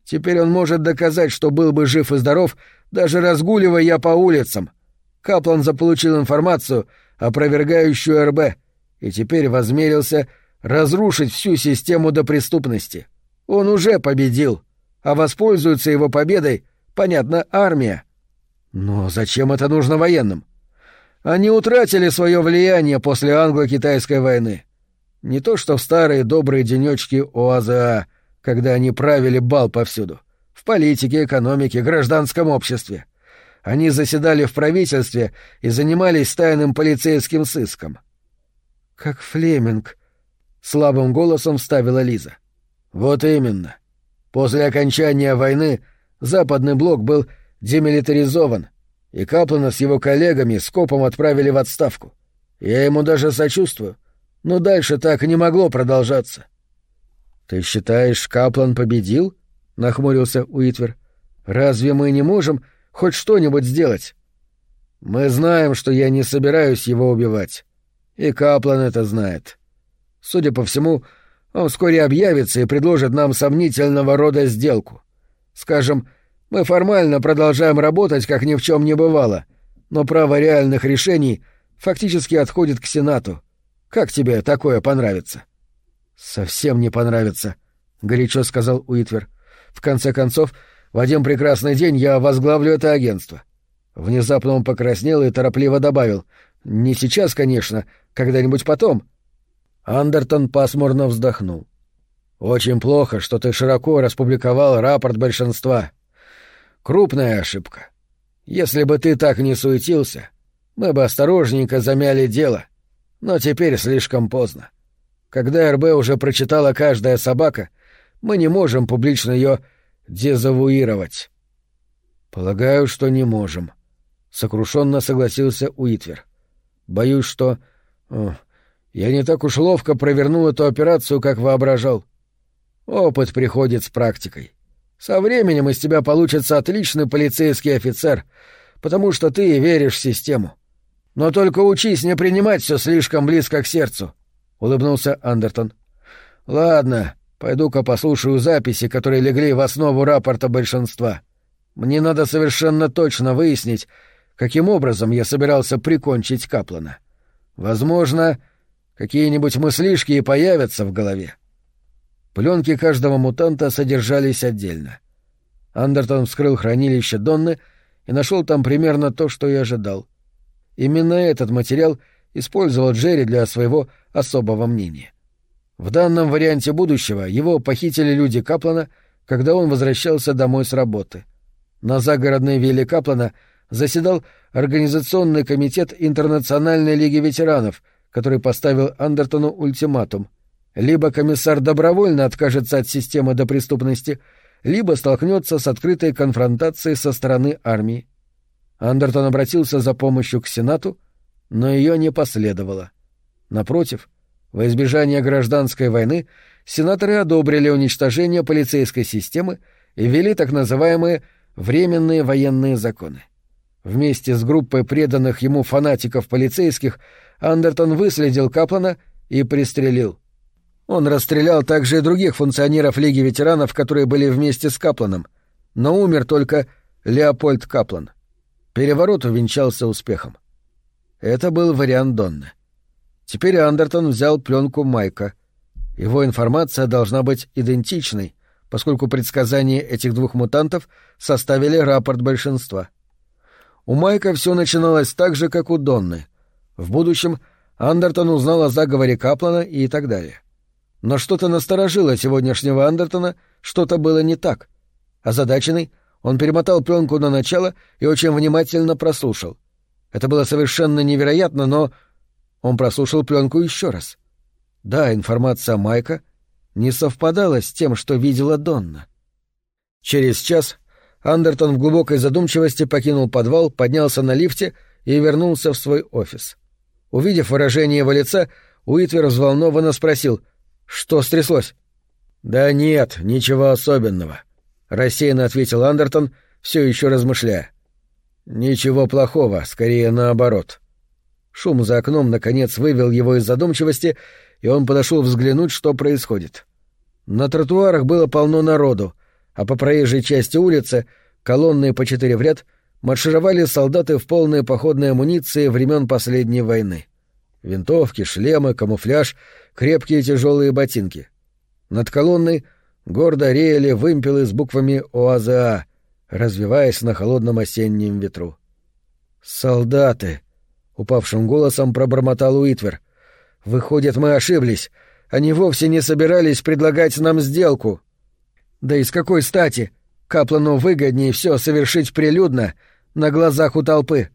Теперь он может доказать, что был бы жив и здоров, даже разгуливая я по улицам. Каплан заполучил информацию, опровергающую РБ, и теперь возмерился разрушить всю систему до преступности. Он уже победил, а воспользуется его победой, понятно, армия. Но зачем это нужно военным? Они утратили свое влияние после англо-китайской войны. Не то что в старые добрые денечки ОАЗА, когда они правили бал повсюду. В политике, экономике, гражданском обществе. Они заседали в правительстве и занимались тайным полицейским сыском. «Как Флеминг», — слабым голосом вставила Лиза. «Вот именно. После окончания войны Западный блок был демилитаризован, и Каплана с его коллегами скопом отправили в отставку. Я ему даже сочувствую, но дальше так не могло продолжаться». «Ты считаешь, Каплан победил?» — нахмурился Уитвер. «Разве мы не можем хоть что-нибудь сделать?» «Мы знаем, что я не собираюсь его убивать. И Каплан это знает. Судя по всему, он вскоре объявится и предложит нам сомнительного рода сделку. Скажем, мы формально продолжаем работать, как ни в чем не бывало, но право реальных решений фактически отходит к Сенату. Как тебе такое понравится? Совсем не понравится, горячо сказал Уитвер. В конце концов, в один прекрасный день я возглавлю это агентство. Внезапно он покраснел и торопливо добавил: "Не сейчас, конечно, когда-нибудь потом". Андертон пасмурно вздохнул. «Очень плохо, что ты широко распубликовал рапорт большинства. Крупная ошибка. Если бы ты так не суетился, мы бы осторожненько замяли дело. Но теперь слишком поздно. Когда РБ уже прочитала каждая собака, мы не можем публично ее дезавуировать». «Полагаю, что не можем», — сокрушенно согласился Уитвер. «Боюсь, что... О, я не так уж ловко провернул эту операцию, как воображал. Опыт приходит с практикой. Со временем из тебя получится отличный полицейский офицер. потому что ты веришь в систему. Но только учись не принимать все слишком близко к сердцу», — улыбнулся Андертон. «Ладно, пойду-ка послушаю записи, которые легли в основу рапорта большинства. Мне надо совершенно точно выяснить, каким образом я собирался прикончить Каплана. Возможно, какие-нибудь мыслишки и появятся в голове. Пленки каждого мутанта содержались отдельно. Андертон вскрыл хранилище Донны и нашел там примерно то, что и ожидал. Именно этот материал использовал Джерри для своего особого мнения. В данном варианте будущего его похитили люди Каплана, когда он возвращался домой с работы. На загородной вилле Каплана — заседал Организационный комитет Интернациональной лиги ветеранов, который поставил Андертону ультиматум. Либо комиссар добровольно откажется от системы до преступности, либо столкнется с открытой конфронтацией со стороны армии. Андертон обратился за помощью к Сенату, но ее не последовало. Напротив, во избежание гражданской войны сенаторы одобрили уничтожение полицейской системы и ввели так называемые «временные военные законы». Вместе с группой преданных ему фанатиков-полицейских Андертон выследил Каплана и пристрелил. Он расстрелял также и других функционеров Лиги ветеранов, которые были вместе с Капланом, но умер только Леопольд Каплан. Переворот увенчался успехом. Это был вариант Донны. Теперь Андертон взял пленку Майка. Его информация должна быть идентичной, поскольку предсказания этих двух мутантов составили рапорт большинства. У Майка все начиналось так же, как у Донны. В будущем Андертон узнал о заговоре Каплана и так далее. Но что-то насторожило сегодняшнего Андертона, что-то было не так. Озадаченный, он перемотал пленку на начало и очень внимательно прослушал. Это было совершенно невероятно, но он прослушал пленку еще раз. Да, информация Майка не совпадала с тем, что видела Донна. Через час Андертон в глубокой задумчивости покинул подвал, поднялся на лифте и вернулся в свой офис. Увидев выражение его лица, Уитвер взволнованно спросил, что стряслось. «Да нет, ничего особенного», — рассеянно ответил Андертон, все еще размышляя. «Ничего плохого, скорее наоборот». Шум за окном, наконец, вывел его из задумчивости, и он подошел взглянуть, что происходит. На тротуарах было полно народу, а по проезжей части улицы, колонны по четыре в ряд, маршировали солдаты в полной походной амуниции времен последней войны. Винтовки, шлемы, камуфляж, крепкие тяжелые ботинки. Над колонной гордо реяли вымпелы с буквами ОАЗА, развиваясь на холодном осеннем ветру. «Солдаты!» — упавшим голосом пробормотал Уитвер. «Выходит, мы ошиблись. Они вовсе не собирались предлагать нам сделку». Да и с какой стати? Каплану выгоднее все совершить прилюдно, на глазах у толпы.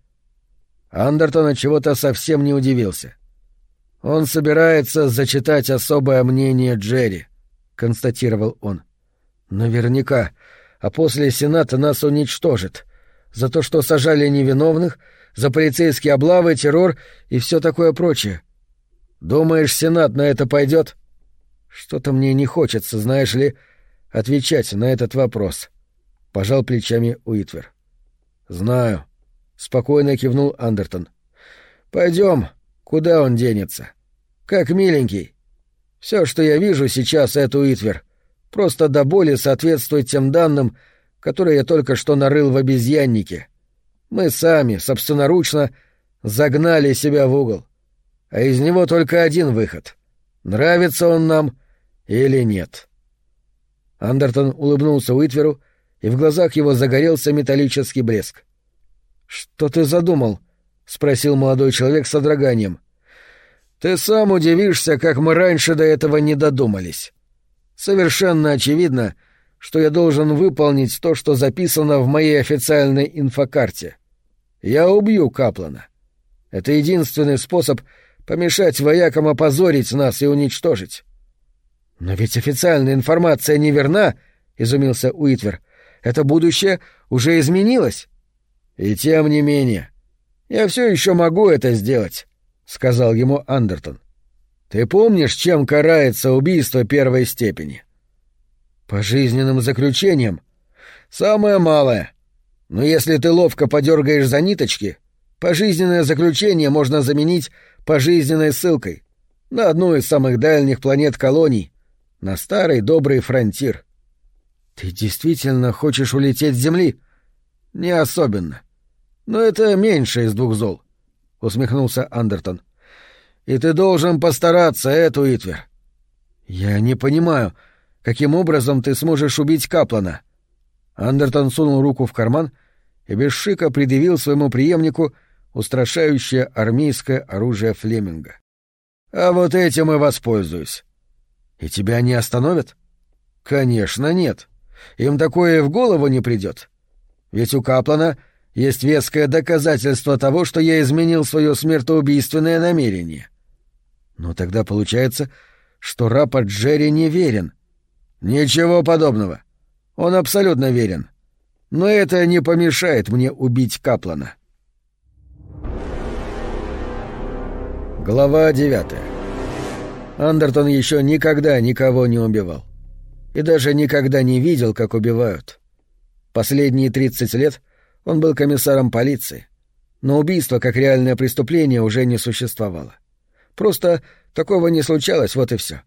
Андертон от чего-то совсем не удивился. Он собирается зачитать особое мнение Джерри, констатировал он. Наверняка, а после Сената нас уничтожит. За то, что сажали невиновных, за полицейские облавы, террор и все такое прочее. Думаешь, Сенат на это пойдет? Что-то мне не хочется, знаешь ли, — отвечать на этот вопрос. Пожал плечами Уитвер. Знаю. Спокойно кивнул Андертон. Пойдем. Куда он денется? Как миленький. Все, что я вижу сейчас, это Уитвер. Просто до боли соответствует тем данным, которые я только что нарыл в обезьяннике. Мы сами, собственноручно, загнали себя в угол. А из него только один выход. Нравится он нам или нет. — Андертон улыбнулся Уитверу, и в глазах его загорелся металлический блеск. «Что ты задумал?» — спросил молодой человек с содроганием. «Ты сам удивишься, как мы раньше до этого не додумались. Совершенно очевидно, что я должен выполнить то, что записано в моей официальной инфокарте. Я убью Каплана. Это единственный способ помешать воякам опозорить нас и уничтожить. «Но ведь официальная информация не верна», — изумился Уитвер. «Это будущее уже изменилось». «И тем не менее, я все еще могу это сделать», — сказал ему Андертон. «Ты помнишь, чем карается убийство первой степени?» «Пожизненным заключением. Самое малое. Но если ты ловко подергаешь за ниточки, пожизненное заключение можно заменить пожизненной ссылкой на одну из самых дальних планет колоний, на старый добрый фронтир. Ты действительно хочешь улететь с Земли? Не особенно. Но это меньше из двух зол, — усмехнулся Андертон. И ты должен постараться, это Уитвер. Я не понимаю, каким образом ты сможешь убить Каплана? Андертон сунул руку в карман и без шика предъявил своему преемнику устрашающее армейское оружие Флеминга. А вот этим и воспользуюсь. И тебя не остановят? Конечно, нет. Им такое в голову не придет. Ведь у Каплана есть веское доказательство того, что я изменил свое смертоубийственное намерение. Но тогда получается, что рапорт Джерри не верен. Ничего подобного. Он абсолютно верен. Но это не помешает мне убить Каплана. Глава девятая. Андертон еще никогда никого не убивал. И даже никогда не видел, как убивают. Последние 30 лет он был комиссаром полиции. Но убийство как реальное преступление уже не существовало. Просто такого не случалось, вот и все.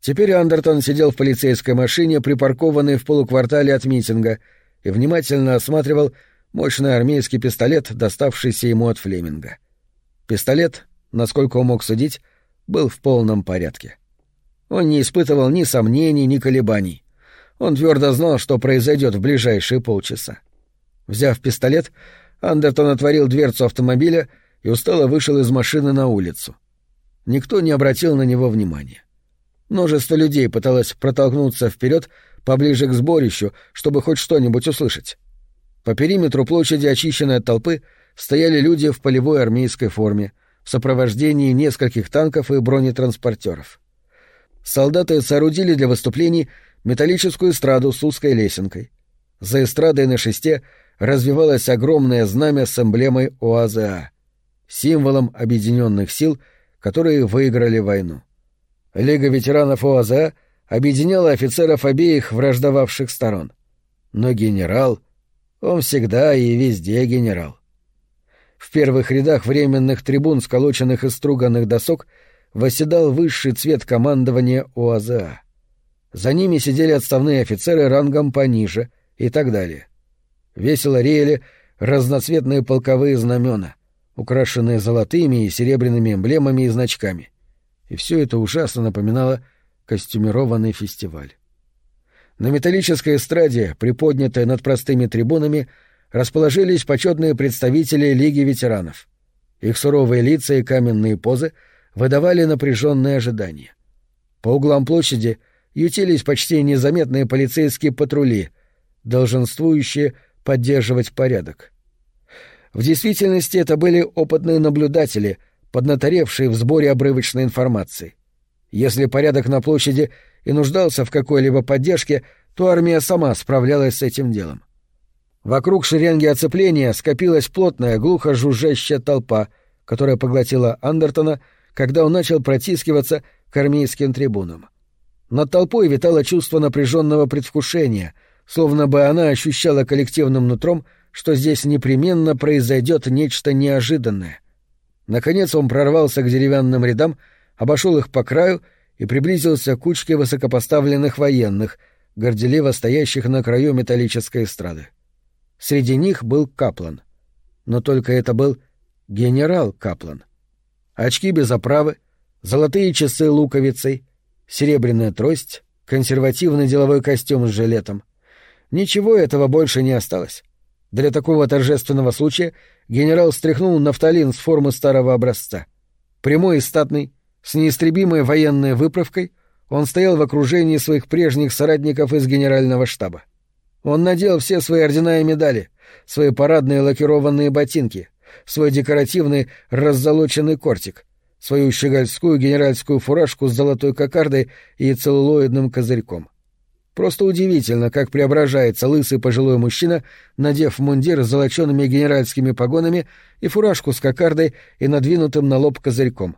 Теперь Андертон сидел в полицейской машине, припаркованной в полуквартале от митинга, и внимательно осматривал мощный армейский пистолет, доставшийся ему от Флеминга. Пистолет, насколько он мог судить, был в полном порядке. Он не испытывал ни сомнений, ни колебаний. Он твердо знал, что произойдет в ближайшие полчаса. Взяв пистолет, Андертон отворил дверцу автомобиля и устало вышел из машины на улицу. Никто не обратил на него внимания. Множество людей пыталось протолкнуться вперед поближе к сборищу, чтобы хоть что-нибудь услышать. По периметру площади, очищенной от толпы, стояли люди в полевой армейской форме, в сопровождении нескольких танков и бронетранспортеров. Солдаты соорудили для выступлений металлическую эстраду с узкой лесенкой. За эстрадой на шесте развивалось огромное знамя с эмблемой ОАЗА, символом объединенных сил, которые выиграли войну. Лига ветеранов ОАЗА объединяла офицеров обеих враждовавших сторон. Но генерал, он всегда и везде генерал. В первых рядах временных трибун, сколоченных из струганных досок, восседал высший цвет командования ОАЗА. За ними сидели отставные офицеры рангом пониже и так далее. Весело реяли разноцветные полковые знамена, украшенные золотыми и серебряными эмблемами и значками. И все это ужасно напоминало костюмированный фестиваль. На металлической эстраде, приподнятой над простыми трибунами, расположились почетные представители Лиги ветеранов. Их суровые лица и каменные позы выдавали напряженное ожидание. По углам площади ютились почти незаметные полицейские патрули, долженствующие поддерживать порядок. В действительности это были опытные наблюдатели, поднаторевшие в сборе обрывочной информации. Если порядок на площади и нуждался в какой-либо поддержке, то армия сама справлялась с этим делом. Вокруг шеренги оцепления скопилась плотная, глухо жужжащая толпа, которая поглотила Андертона, когда он начал протискиваться к армейским трибунам. Над толпой витало чувство напряженного предвкушения, словно бы она ощущала коллективным нутром, что здесь непременно произойдет нечто неожиданное. Наконец он прорвался к деревянным рядам, обошел их по краю и приблизился к кучке высокопоставленных военных, горделиво стоящих на краю металлической эстрады. Среди них был Каплан. Но только это был генерал Каплан. Очки без оправы, золотые часы луковицей, серебряная трость, консервативный деловой костюм с жилетом. Ничего этого больше не осталось. Для такого торжественного случая генерал стряхнул нафталин с формы старого образца. Прямой и статный, с неистребимой военной выправкой, он стоял в окружении своих прежних соратников из генерального штаба. Он надел все свои ордена и медали, свои парадные лакированные ботинки, свой декоративный раззолоченный кортик, свою щегольскую генеральскую фуражку с золотой кокардой и целлулоидным козырьком. Просто удивительно, как преображается лысый пожилой мужчина, надев мундир с золоченными генеральскими погонами и фуражку с кокардой и надвинутым на лоб козырьком.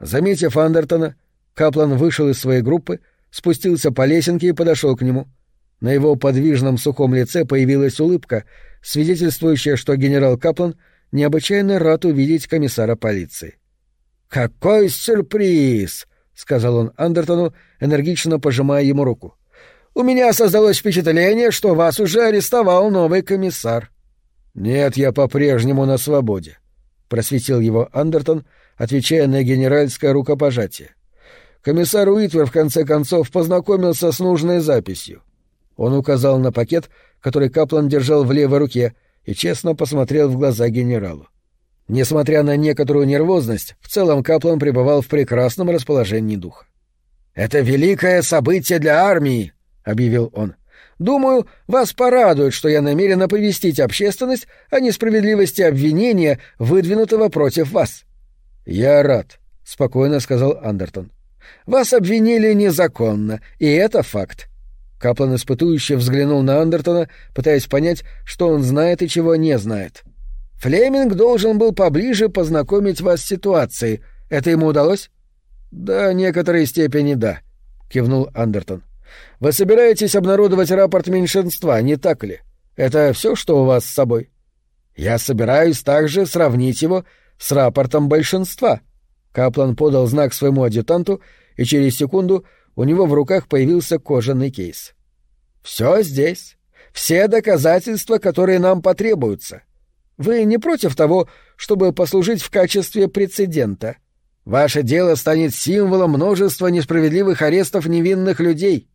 Заметив Андертона, Каплан вышел из своей группы, спустился по лесенке и подошел к нему — На его подвижном сухом лице появилась улыбка, свидетельствующая, что генерал Каплан необычайно рад увидеть комиссара полиции. «Какой сюрприз!» — сказал он Андертону, энергично пожимая ему руку. «У меня создалось впечатление, что вас уже арестовал новый комиссар». «Нет, я по-прежнему на свободе», — просветил его Андертон, отвечая на генеральское рукопожатие. Комиссар Уитвер в конце концов познакомился с нужной записью. Он указал на пакет, который Каплан держал в левой руке, и честно посмотрел в глаза генералу. Несмотря на некоторую нервозность, в целом Каплан пребывал в прекрасном расположении духа. «Это великое событие для армии», — объявил он. «Думаю, вас порадует, что я намерен оповестить общественность о несправедливости обвинения, выдвинутого против вас». «Я рад», — спокойно сказал Андертон. «Вас обвинили незаконно, и это факт». Каплан испытующе взглянул на Андертона, пытаясь понять, что он знает и чего не знает. — Флеминг должен был поближе познакомить вас с ситуацией. Это ему удалось? Да, некоторой степени да, кивнул Андертон. Вы собираетесь обнародовать рапорт меньшинства, не так ли? Это все, что у вас с собой? Я собираюсь также сравнить его с рапортом большинства. Каплан подал знак своему адъютанту, и через секунду у него в руках появился кожаный кейс. Все здесь. Все доказательства, которые нам потребуются. Вы не против того, чтобы послужить в качестве прецедента? Ваше дело станет символом множества несправедливых арестов невинных людей.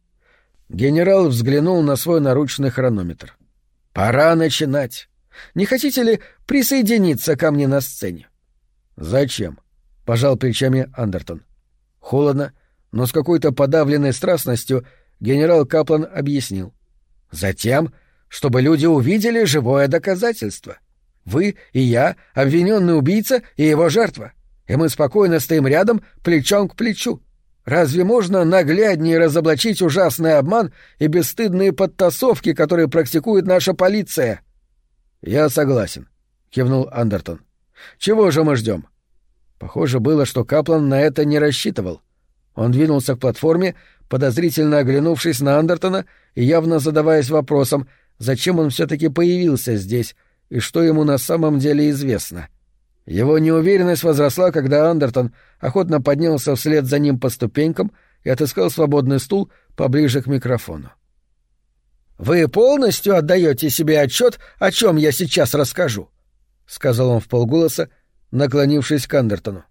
Генерал взглянул на свой наручный хронометр. Пора начинать. Не хотите ли присоединиться ко мне на сцене? Зачем? пожал плечами Андертон. Холодно, но с какой-то подавленной страстностью генерал Каплан объяснил. Затем, чтобы люди увидели живое доказательство. — вы и я, обвиненный убийца и его жертва. И мы спокойно стоим рядом, плечом к плечу. Разве можно нагляднее разоблачить ужасный обман и бесстыдные подтасовки, которые практикует наша полиция? — Я согласен, — кивнул Андертон. — Чего же мы ждем? Похоже было, что Каплан на это не рассчитывал. Он двинулся к платформе, подозрительно оглянувшись на Андертона и явно задаваясь вопросом, зачем он все-таки появился здесь, и что ему на самом деле известно. Его неуверенность возросла, когда Андертон охотно поднялся вслед за ним по ступенькам и отыскал свободный стул поближе к микрофону. «Вы полностью отдаете себе отчет, о чем я сейчас расскажу?» — сказал он вполголоса, наклонившись к Андертону.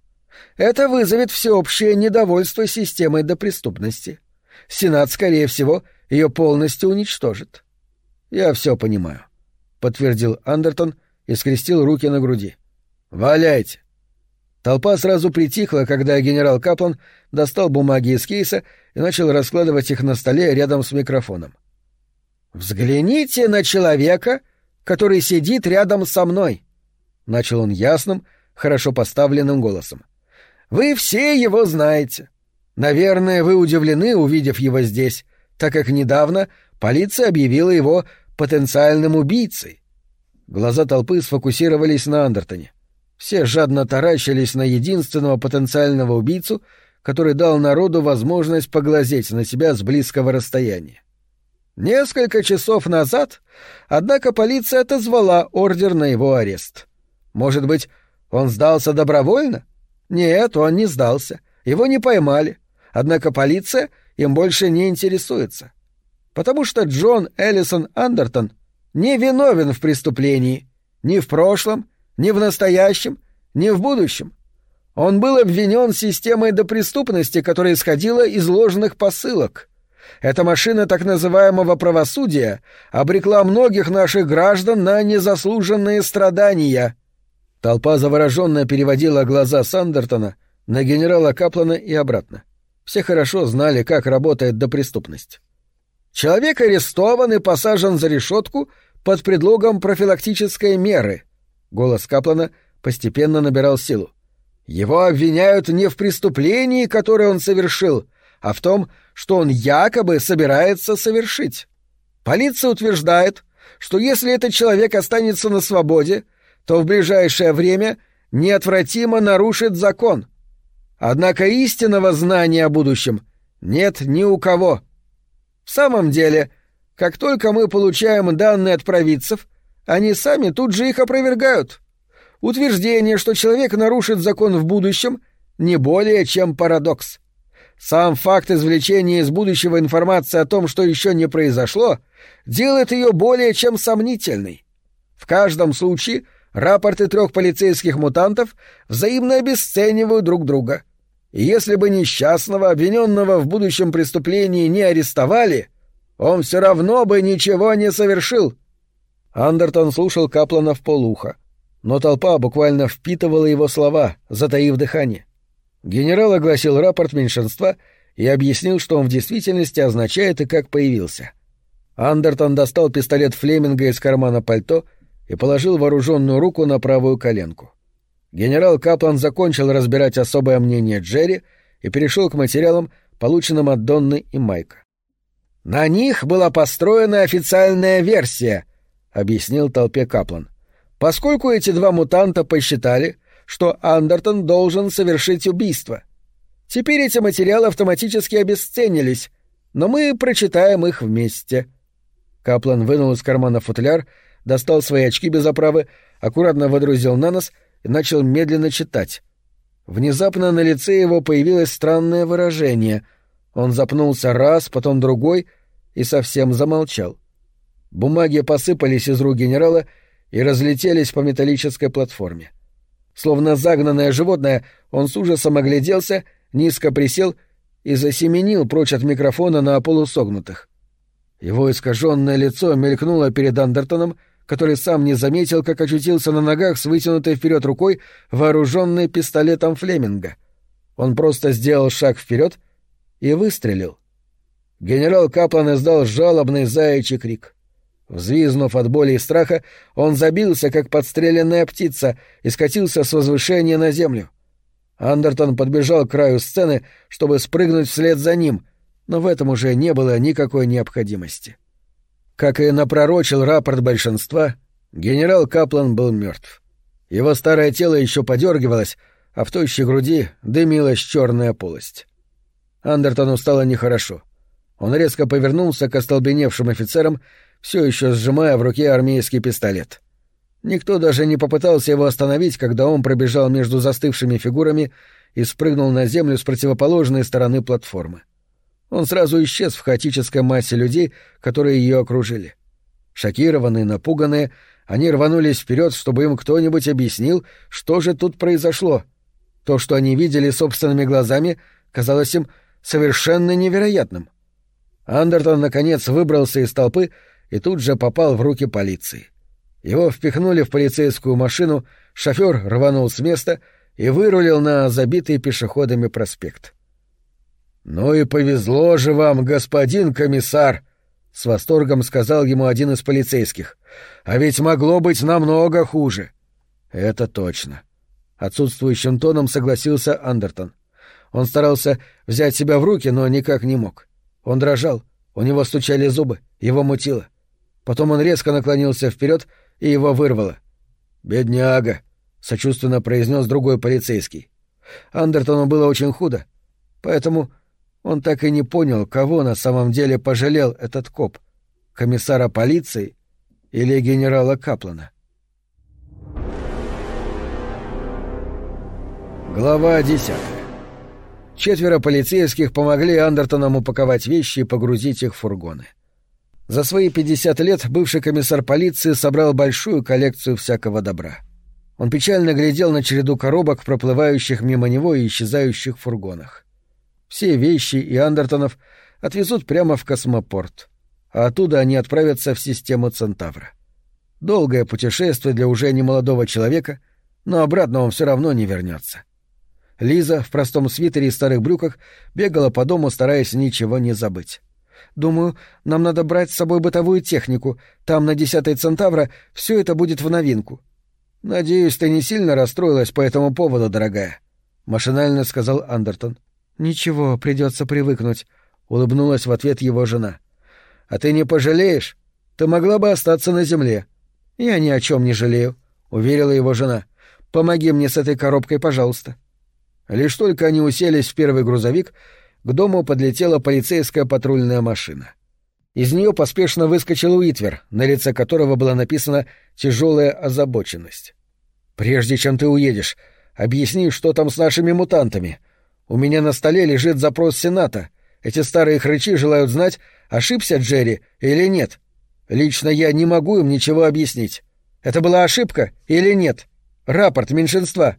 «Это вызовет всеобщее недовольство системой до преступности. Сенат, скорее всего, ее полностью уничтожит. Я все понимаю. — подтвердил Андертон и скрестил руки на груди. «Валяйте!» Толпа сразу притихла, когда генерал Каплан достал бумаги из кейса и начал раскладывать их на столе рядом с микрофоном. «Взгляните на человека, который сидит рядом со мной!» — начал он ясным, хорошо поставленным голосом. «Вы все его знаете. Наверное, вы удивлены, увидев его здесь, так как недавно полиция объявила его потенциальным убийцей. Глаза толпы сфокусировались на Андертоне. Все жадно таращились на единственного потенциального убийцу, который дал народу возможность поглазеть на себя с близкого расстояния. Несколько часов назад, однако, полиция отозвала ордер на его арест. Может быть, он сдался добровольно? Нет, он не сдался. Его не поймали. Однако полиция им больше не интересуется потому что Джон Эллисон Андертон не виновен в преступлении ни в прошлом, ни в настоящем, ни в будущем. Он был обвинен системой допреступности, которая исходила из ложных посылок. Эта машина так называемого правосудия обрекла многих наших граждан на незаслуженные страдания. Толпа завороженно переводила глаза Сандертона на генерала Каплана и обратно. Все хорошо знали, как работает допреступность. Человек арестован и посажен за решетку под предлогом профилактической меры. Голос Каплана постепенно набирал силу. Его обвиняют не в преступлении, которое он совершил, а в том, что он якобы собирается совершить. Полиция утверждает, что если этот человек останется на свободе, то в ближайшее время неотвратимо нарушит закон. Однако истинного знания о будущем нет ни у кого. В самом деле, Как только мы получаем данные от провидцев, они сами тут же их опровергают. Утверждение, что человек нарушит закон в будущем, не более чем парадокс. Сам факт извлечения из будущего информации о том, что еще не произошло, делает ее более чем сомнительной. В каждом случае рапорты трех полицейских мутантов взаимно обесценивают друг друга. Если бы несчастного, обвиненного в будущем преступлении, не арестовали, он все равно бы ничего не совершил. Андертон слушал Каплана в полуха, но толпа буквально впитывала его слова, затаив дыхание. Генерал огласил рапорт меньшинства и объяснил, что он в действительности означает и как появился. Андертон достал пистолет Флеминга из кармана пальто и положил вооруженную руку на правую коленку. Генерал Каплан закончил разбирать особое мнение Джерри и перешел к материалам, полученным от Донны и Майка. «На них была построена официальная версия», — объяснил толпе Каплан. «Поскольку эти два мутанта посчитали, что Андертон должен совершить убийство. Теперь эти материалы автоматически обесценились, но мы прочитаем их вместе». Каплан вынул из кармана футляр, достал свои очки без оправы, аккуратно водрузил на нос и начал медленно читать. Внезапно на лице его появилось странное выражение. Он запнулся раз, потом другой и совсем замолчал. Бумаги посыпались из рук генерала и разлетелись по металлической платформе. Словно загнанное животное, он с ужасом огляделся, низко присел и засеменил прочь от микрофона на полусогнутых. Его искаженное лицо мелькнуло перед Андертоном, который сам не заметил, как очутился на ногах с вытянутой вперед рукой, вооруженной пистолетом Флеминга. Он просто сделал шаг вперед и выстрелил. Генерал Каплан издал жалобный заячий крик. Взвизнув от боли и страха, он забился, как подстреленная птица, и скатился с возвышения на землю. Андертон подбежал к краю сцены, чтобы спрыгнуть вслед за ним, но в этом уже не было никакой необходимости. Как и напророчил рапорт большинства, генерал Каплан был мертв. Его старое тело еще подергивалось, а в тощей груди дымилась черная полость. Андертону стало нехорошо. Он резко повернулся к остолбеневшим офицерам все еще сжимая в руке армейский пистолет. Никто даже не попытался его остановить, когда он пробежал между застывшими фигурами и спрыгнул на землю с противоположной стороны платформы. Он сразу исчез в хаотической массе людей, которые ее окружили. Шокированные, напуганные, они рванулись вперед, чтобы им кто-нибудь объяснил, что же тут произошло. То, что они видели собственными глазами, казалось им совершенно невероятным. Андертон, наконец, выбрался из толпы и тут же попал в руки полиции. Его впихнули в полицейскую машину, шофер рванул с места и вырулил на забитый пешеходами проспект. «Ну и повезло же вам, господин комиссар!» — с восторгом сказал ему один из полицейских. «А ведь могло быть намного хуже». «Это точно». Отсутствующим тоном согласился Андертон. Он старался взять себя в руки, но никак не мог. Он дрожал, у него стучали зубы, его мутило. Потом он резко наклонился вперед и его вырвало. «Бедняга!» — сочувственно произнес другой полицейский. Андертону было очень худо, поэтому он так и не понял, кого на самом деле пожалел этот коп — комиссара полиции или генерала Каплана. Глава десятая. Четверо полицейских помогли Андертонам упаковать вещи и погрузить их в фургоны. За свои 50 лет бывший комиссар полиции собрал большую коллекцию всякого добра. Он печально глядел на череду коробок, проплывающих мимо него и исчезающих в фургонах. Все вещи и Андертонов отвезут прямо в космопорт, а оттуда они отправятся в систему Центавра. Долгое путешествие для уже немолодого человека, но обратно он все равно не вернется. Лиза в простом свитере и старых брюках бегала по дому, стараясь ничего не забыть. Думаю, нам надо брать с собой бытовую технику. Там, на десятой Центавра, все это будет в новинку. — Надеюсь, ты не сильно расстроилась по этому поводу, дорогая, — машинально сказал Андертон. — Ничего, придется привыкнуть, — улыбнулась в ответ его жена. — А ты не пожалеешь? Ты могла бы остаться на земле. — Я ни о чем не жалею, — уверила его жена. — Помоги мне с этой коробкой, пожалуйста. Лишь только они уселись в первый грузовик, к дому подлетела полицейская патрульная машина. Из нее поспешно выскочил Уитвер, на лице которого была написана тяжелая озабоченность. «Прежде чем ты уедешь, объясни, что там с нашими мутантами. У меня на столе лежит запрос Сената. Эти старые хрычи желают знать, ошибся Джерри или нет. Лично я не могу им ничего объяснить. Это была ошибка или нет? Рапорт меньшинства».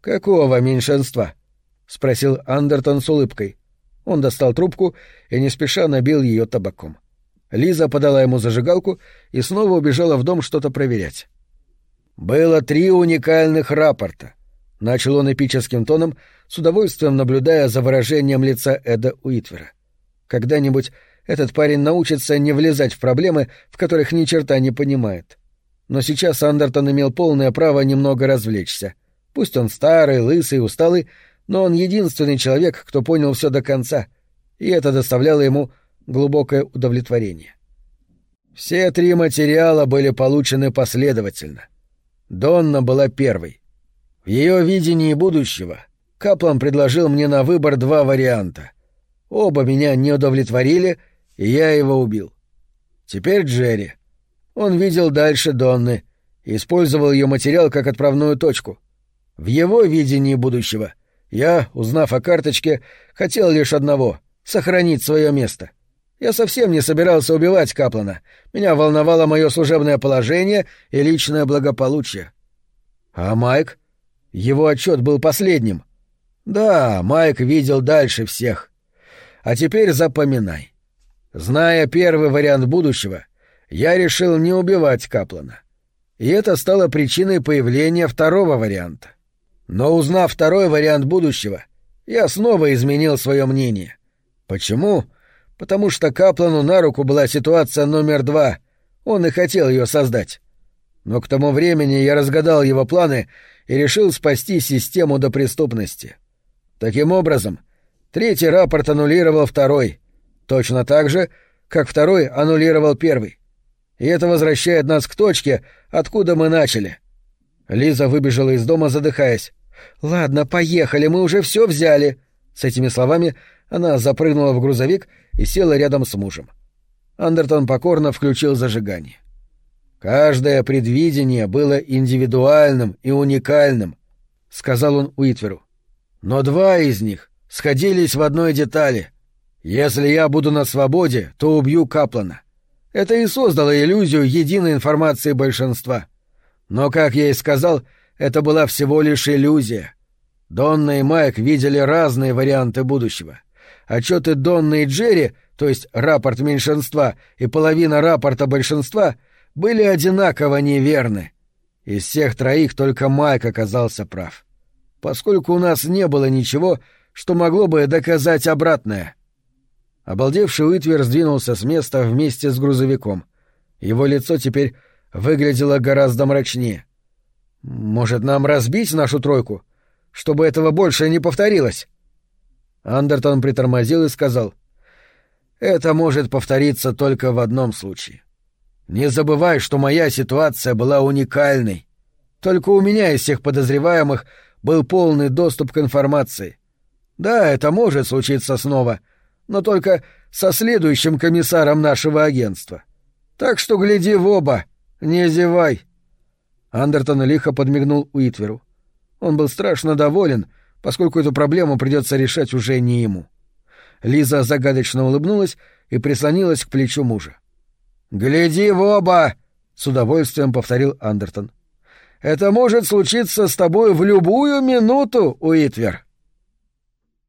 «Какого меньшинства?» — спросил Андертон с улыбкой. Он достал трубку и не спеша набил ее табаком. Лиза подала ему зажигалку и снова убежала в дом что-то проверять. «Было три уникальных рапорта», — начал он эпическим тоном, с удовольствием наблюдая за выражением лица Эда Уитвера. «Когда-нибудь этот парень научится не влезать в проблемы, в которых ни черта не понимает. Но сейчас Андертон имел полное право немного развлечься. Пусть он старый, лысый, усталый, но он единственный человек, кто понял все до конца, и это доставляло ему глубокое удовлетворение. Все три материала были получены последовательно. Донна была первой. В ее видении будущего Каплан предложил мне на выбор два варианта. Оба меня не удовлетворили, и я его убил. Теперь Джерри. Он видел дальше Донны и использовал ее материал как отправную точку. В его видении будущего я, узнав о карточке, хотел лишь одного — сохранить свое место. Я совсем не собирался убивать Каплана. Меня волновало мое служебное положение и личное благополучие. А Майк? Его отчет был последним. Да, Майк видел дальше всех. А теперь запоминай. Зная первый вариант будущего, я решил не убивать Каплана. И это стало причиной появления второго варианта. Но узнав второй вариант будущего, я снова изменил свое мнение. Почему? Потому что Каплану на руку была ситуация номер два. Он и хотел ее создать. Но к тому времени я разгадал его планы и решил спасти систему до преступности. Таким образом, третий рапорт аннулировал второй, точно так же, как второй аннулировал первый. И это возвращает нас к точке, откуда мы начали. Лиза выбежала из дома, задыхаясь. «Ладно, поехали, мы уже все взяли». С этими словами она запрыгнула в грузовик и села рядом с мужем. Андертон покорно включил зажигание. «Каждое предвидение было индивидуальным и уникальным», — сказал он Уитверу. «Но два из них сходились в одной детали. Если я буду на свободе, то убью Каплана. Это и создало иллюзию единой информации большинства. Но, как я и сказал, — это была всего лишь иллюзия. Донна и Майк видели разные варианты будущего. Отчеты Донны и Джерри, то есть рапорт меньшинства и половина рапорта большинства, были одинаково неверны. Из всех троих только Майк оказался прав. Поскольку у нас не было ничего, что могло бы доказать обратное. Обалдевший Уитвер сдвинулся с места вместе с грузовиком. Его лицо теперь выглядело гораздо мрачнее. Может, нам разбить нашу тройку, чтобы этого больше не повторилось? Андертон притормозил и сказал: "Это может повториться только в одном случае. Не забывай, что моя ситуация была уникальной. Только у меня из всех подозреваемых был полный доступ к информации. Да, это может случиться снова, но только со следующим комиссаром нашего агентства. Так что гляди в оба, не зевай. Андертон лихо подмигнул Уитверу. Он был страшно доволен, поскольку эту проблему придется решать уже не ему. Лиза загадочно улыбнулась и прислонилась к плечу мужа. «Гляди в оба!» — с удовольствием повторил Андертон. «Это может случиться с тобой в любую минуту, Уитвер!»